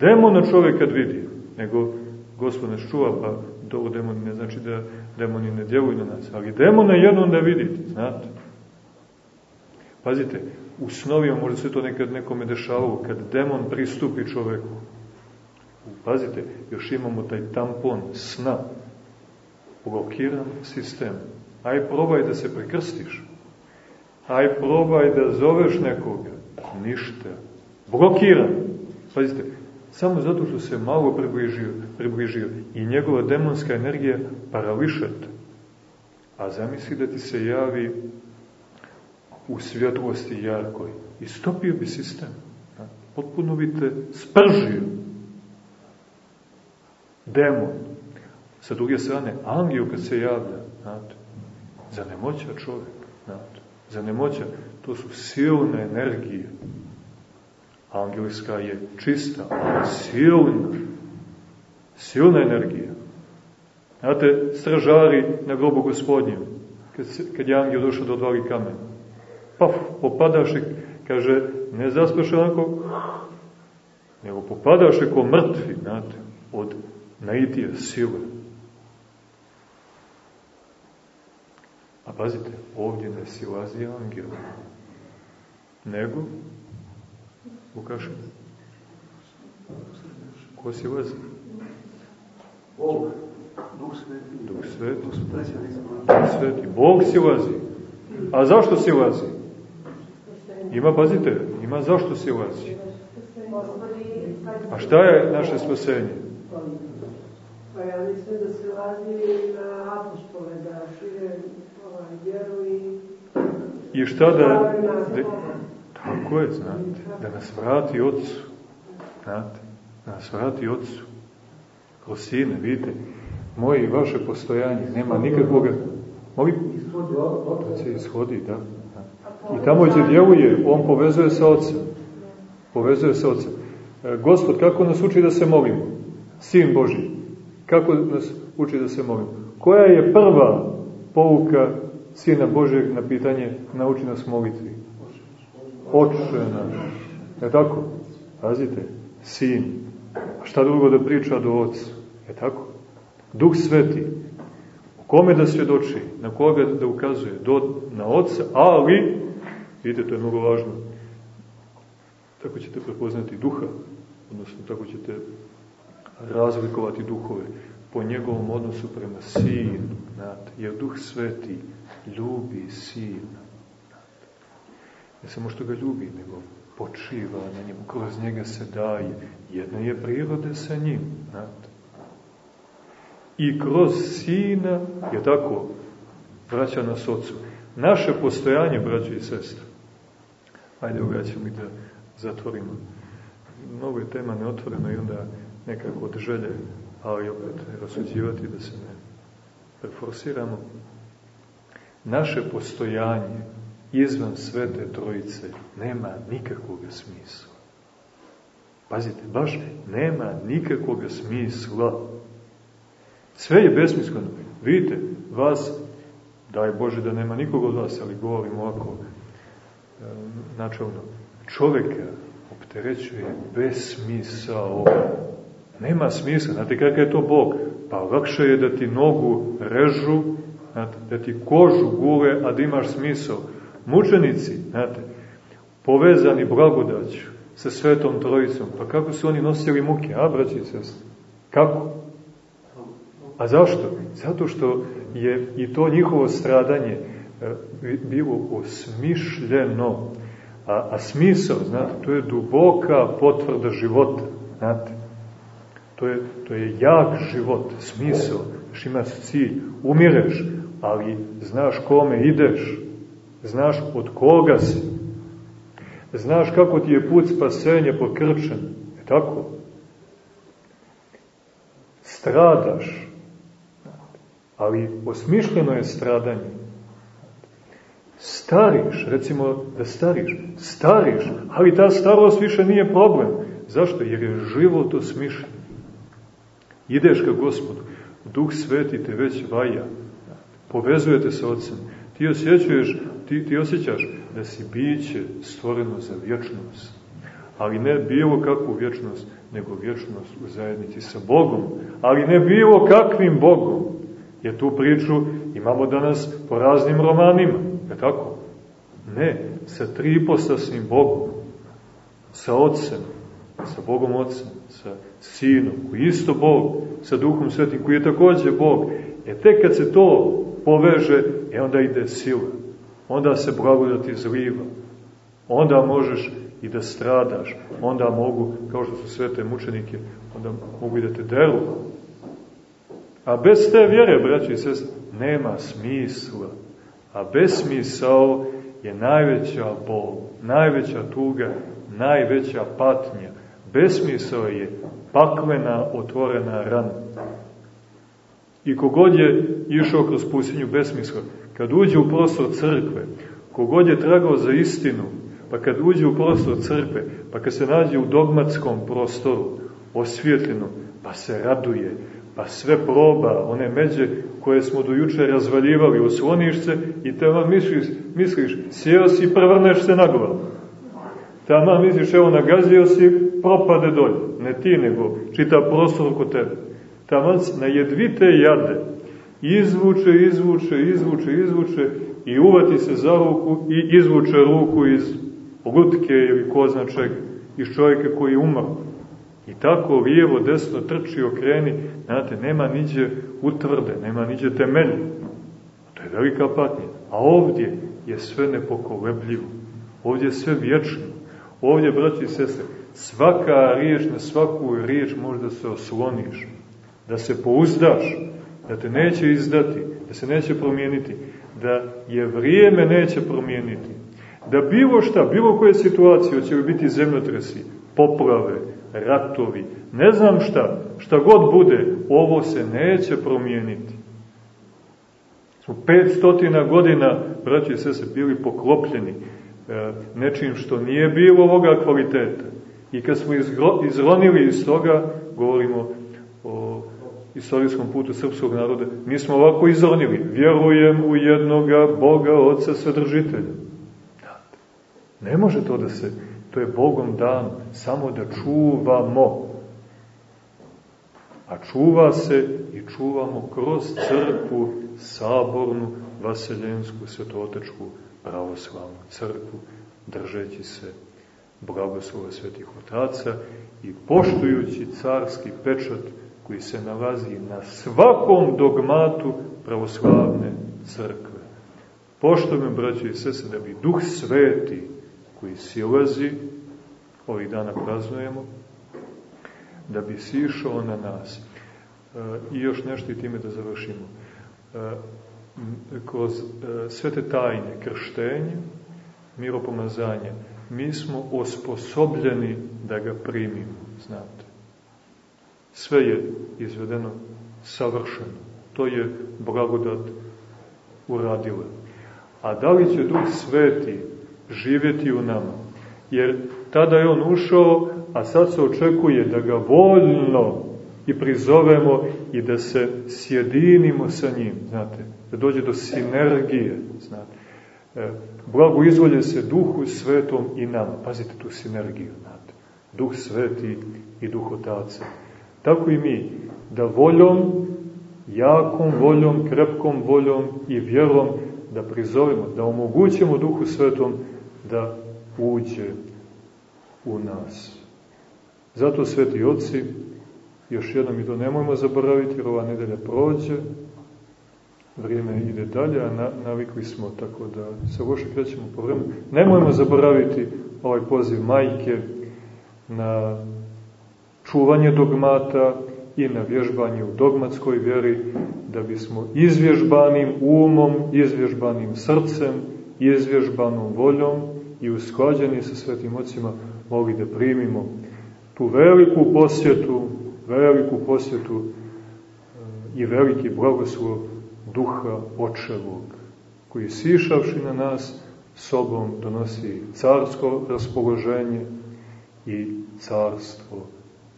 Demona čovjek kad vidi, nego Gospod nas čuva, pa to demoni ne znači da demoni ne djeluju na nas, ali demona jednom da vidite, znate. Pazite, u snovima može se to nekad nekome dešavalo, kad demon pristupi čoveku. Pazite, još imamo taj tampon sna, blokiran sistem. Aj probaj da se prekrstiš. Aj probaj da zoveš nekoga. Ništa. Blokiran. Pazite, samo zato što se malo približio, približio i njegova demonska energija parališete. A zamisli da ti se javi u svjetlosti jarkoj. Istopio bi sistem. Potpuno bi te spržio. Demon. Sa druge strane, angel kad se javlja, znate, zanemoća čovjek, znate, zanemoća, to su silne energije. Angelska je čista, silna, silna energija. Znate, stražari na grobu gospodnjem, kad, kad je angel došao do odvali kamena, paf, popadaše, kaže, ne zaspaše onako, nego popadaše ko mrtvi, znate, od naitije sile. A pazite, ovdje ne silazi angel, nego Lukaš? Ko silazi? Bog, Duh Sveti. Duh Sveti. Duh Sveti. Bog silazi. A zašto silazi? Ima, pazite, ima zašto silazi. A šta je naše spasenje? Pa ja mislim da se lazi na apostole, da šire ovaj, vjeru i... I šta da... da tako je, znate, da nas vrati Otcu. Znate, da nas vrati Otcu. Kroz sine, vidite, moje i vaše postojanje, nema nikakvog... Molim? Da se ishodi, da. I tamo gdje djeluje, on povezuje sa Otcem. Povezuje sa Otcem. E, Gospod, kako nas uči da se molimo? Sin Boži. Kako nas uči da se molimo? Koja je prva pouka Sina Božeg na pitanje nauči nas molitvi? Oče naš. Je tako? Pazite, sin. A šta drugo da priča do oca? Je tako? Duh sveti. U kome da svjedoči? Na koga da ukazuje? Do, na oca, ali, vidite, to je mnogo važno, tako ćete prepoznati duha, odnosno tako ćete razlikovati duhove po njegovom odnosu prema sinu, znate, jer duh sveti ljubi sina. Ne samo što ga ljubi, nego počiva na njemu, kroz njega se daje. Jedna je prirode sa njim, znate. I kroz sina, je tako, vraća nas ocu. Naše postojanje, braći i sestre, ajde uvraćamo i da zatvorimo. Mnogo je tema neotvorena i onda nekako od želje, ali opet rasuđivati da se ne preforsiramo. Naše postojanje izvan svete trojice nema nikakvog smisla. Pazite, baš nema nikakvog smisla. Sve je besmisleno. Vidite, vas, daj Bože da nema nikog od vas, ali govorim ovako, e, načalno, čoveka opterećuje besmisao. Nema smisla. Znate kakav je to Bog? Pa lakše je da ti nogu režu, da ti kožu gule, a da imaš smisao. Mučenici, znate, povezani blagodaću sa svetom trojicom, pa kako su oni nosili muke, a braći i? Kako? A zašto? Zato što je i to njihovo stradanje e, bilo osmišljeno. A, a smisao, znate, to je duboka potvrda života, znate. To je, to je jak život, smisao, imaš cilj, umireš, ali znaš kome ideš, znaš od koga si, znaš kako ti je put spasenja pokrčen, je tako? Stradaš, ali osmišljeno je stradanje. Stariš, recimo da stariš, stariš, ali ta starost više nije problem. Zašto? Jer je život osmišljen. Ideš ka gospodu, Duh Sveti te već vaja, povezujete se Otcem, ti osjećuješ, ti, ti osjećaš da si biće stvoreno za vječnost. Ali ne bilo kakvu vječnost, nego vječnost u zajednici sa Bogom. Ali ne bilo kakvim Bogom. Jer tu priču imamo danas po raznim romanima. Je tako? Ne, sa tripostasnim Bogom. Sa Otcem, sa Bogom Otcem, sa Sinom, koji je isto Bog, sa Duhom Svetim, koji je takođe Bog. E tek kad se to poveže, e onda ide sila. Onda se blagodat izliva. Onda možeš i da stradaš. Onda mogu, kao što su svete mučenike, onda mogu i da te deru. A bez te vjere, braći i sest, nema smisla. A besmisao je najveća bol, najveća tuga, najveća patnja. Besmisao je paklena, otvorena rana. I kogod je išao kroz pustinju besmisla, kad uđe u prostor crkve, kogod je tragao za istinu, pa kad uđe u prostor crkve, pa kad se nađe u dogmatskom prostoru, osvjetljeno, pa se raduje, pa sve proba, one međe koje smo do juče razvaljivali, osloniš se i tamo misliš, misliš sjeo si prevrneš se na glavu. Tamo misliš, evo nagazio si, propade dolje. Ne ti, nego čita prostor oko tebe. Tamo na jedvite jade izvuče, izvuče, izvuče, izvuče i uvati se za ruku i izvuče ruku iz lutke ili ko zna čega, iz čovjeka koji je umro. I tako lijevo, desno trči, okreni, znate, nema niđe utvrde, nema niđe temelje. To je velika patnja. A ovdje je sve nepokolebljivo. Ovdje je sve vječno. Ovdje, braći i sestre, svaka riječ, na svaku riječ možda se osloniš, da se pouzdaš, da te neće izdati, da se neće promijeniti, da je vrijeme neće promijeniti, da bilo šta, bilo koje situacije, će biti zemljotresi, poprave, ratovi, ne znam šta, šta god bude, ovo se neće promijeniti. Smo 500 godina, braći i sese, bili poklopljeni e, nečim što nije bilo ovoga kvaliteta. I kad smo izronili iz toga, govorimo o istorijskom putu srpskog naroda, mi smo ovako izronili. Vjerujem u jednoga Boga, Otca, Svedržitelja. Ne može to da se To je Bogom dan samo da čuvamo. A čuva se i čuvamo kroz crkvu sabornu, vaseljensku, svetotečku, pravoslavnu crkvu, držeći se blagoslova svetih otaca i poštujući carski pečat koji se nalazi na svakom dogmatu pravoslavne crkve. Poštovim, braći i sese, da bi Duh Sveti koji silazi ovih dana praznujemo, da bi sišao na nas. E, I još nešto i time da završimo. E, kroz e, sve te tajne, krštenje, miropomazanje, mi smo osposobljeni da ga primimo, znate. Sve je izvedeno savršeno. To je blagodat uradila. A da li će Duh Sveti živjeti u nama? Jer tada je on ušao, a sad se očekuje da ga voljno i prizovemo i da se sjedinimo sa njim, znate, da dođe do sinergije, znate. E, blago izvolje se Duhu Svetom i nama. Pazite tu sinergiju, znate. Duh Sveti i Duh Otaca. Tako i mi, da voljom, jakom voljom, krepkom voljom i vjerom da prizovemo, da omogućemo Duhu Svetom da uđe u nas. Zato, sveti oci, još jednom i to nemojmo zaboraviti, jer ova nedelja prođe, vrijeme ide dalje, a navikli smo tako da se loše krećemo po vremenu. Nemojmo zaboraviti ovaj poziv majke na čuvanje dogmata i na vježbanje u dogmatskoj vjeri, da bismo izvježbanim umom, izvježbanim srcem, izvježbanom voljom i usklađeni sa svetim ocima mogli da primimo tu veliku posjetu, veliku posjetu e, i veliki blagoslov duha očevog, koji sišavši na nas sobom donosi carsko raspoloženje i carstvo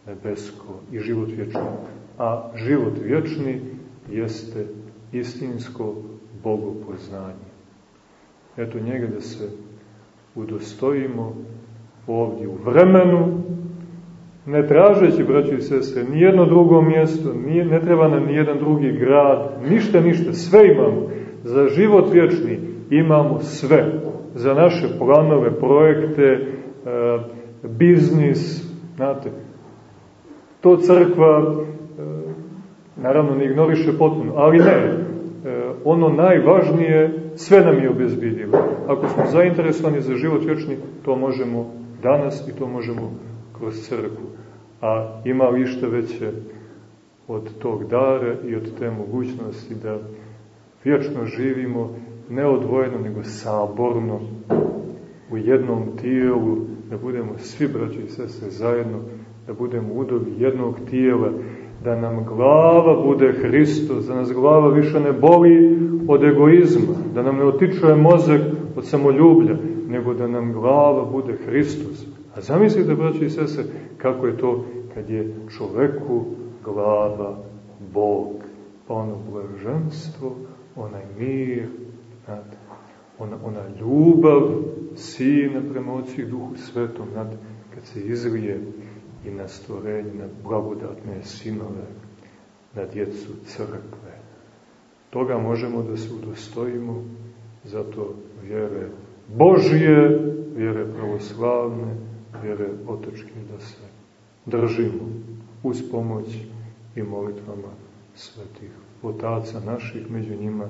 nebesko i život vječni. A život vječni jeste istinsko bogopoznanje. Eto njega da se udostojimo ovdje u vremenu, ne tražeći, braći i sestre, nijedno drugo mjesto, nije, ne treba nam nijedan drugi grad, ništa, ništa, sve imamo. Za život vječni imamo sve. Za naše planove, projekte, e, biznis, znate, to crkva, e, naravno, ne ignoriše potpuno, ali ne, e, ono najvažnije sve nam je obezbidilo. Ako smo zainteresovani za život vječni, to možemo danas i to možemo kroz crkvu. A ima li išta veće od tog dara i od te mogućnosti da vječno živimo neodvojeno nego saborno u jednom tijelu, da budemo svi braći i sestre zajedno, da budemo udovi jednog tijela, da nam glava bude Hristos, da nas glava više ne boli od egoizma, da nam ne otičuje mozak od samoljublja, nego da nam glava bude Hristos. A zamislite, braći i sese, kako je to kad je čoveku glava Bog. Pa ono blaženstvo, onaj mir, znate, ona, ona ljubav Sina prema Otcu i Duhu Svetom, znate, kad se izlije i na stvorenje, na blagodatne sinove, na djecu crkve. Toga možemo da se udostojimo, zato vjere Božije, vjere pravoslavne, vjere otočke da se držimo uz pomoć i molitvama svetih otaca naših, među njima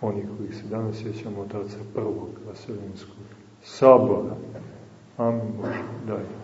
onih kojih se danas sjećamo otaca prvog vaseljenskog sabora. Amin Bože, daj.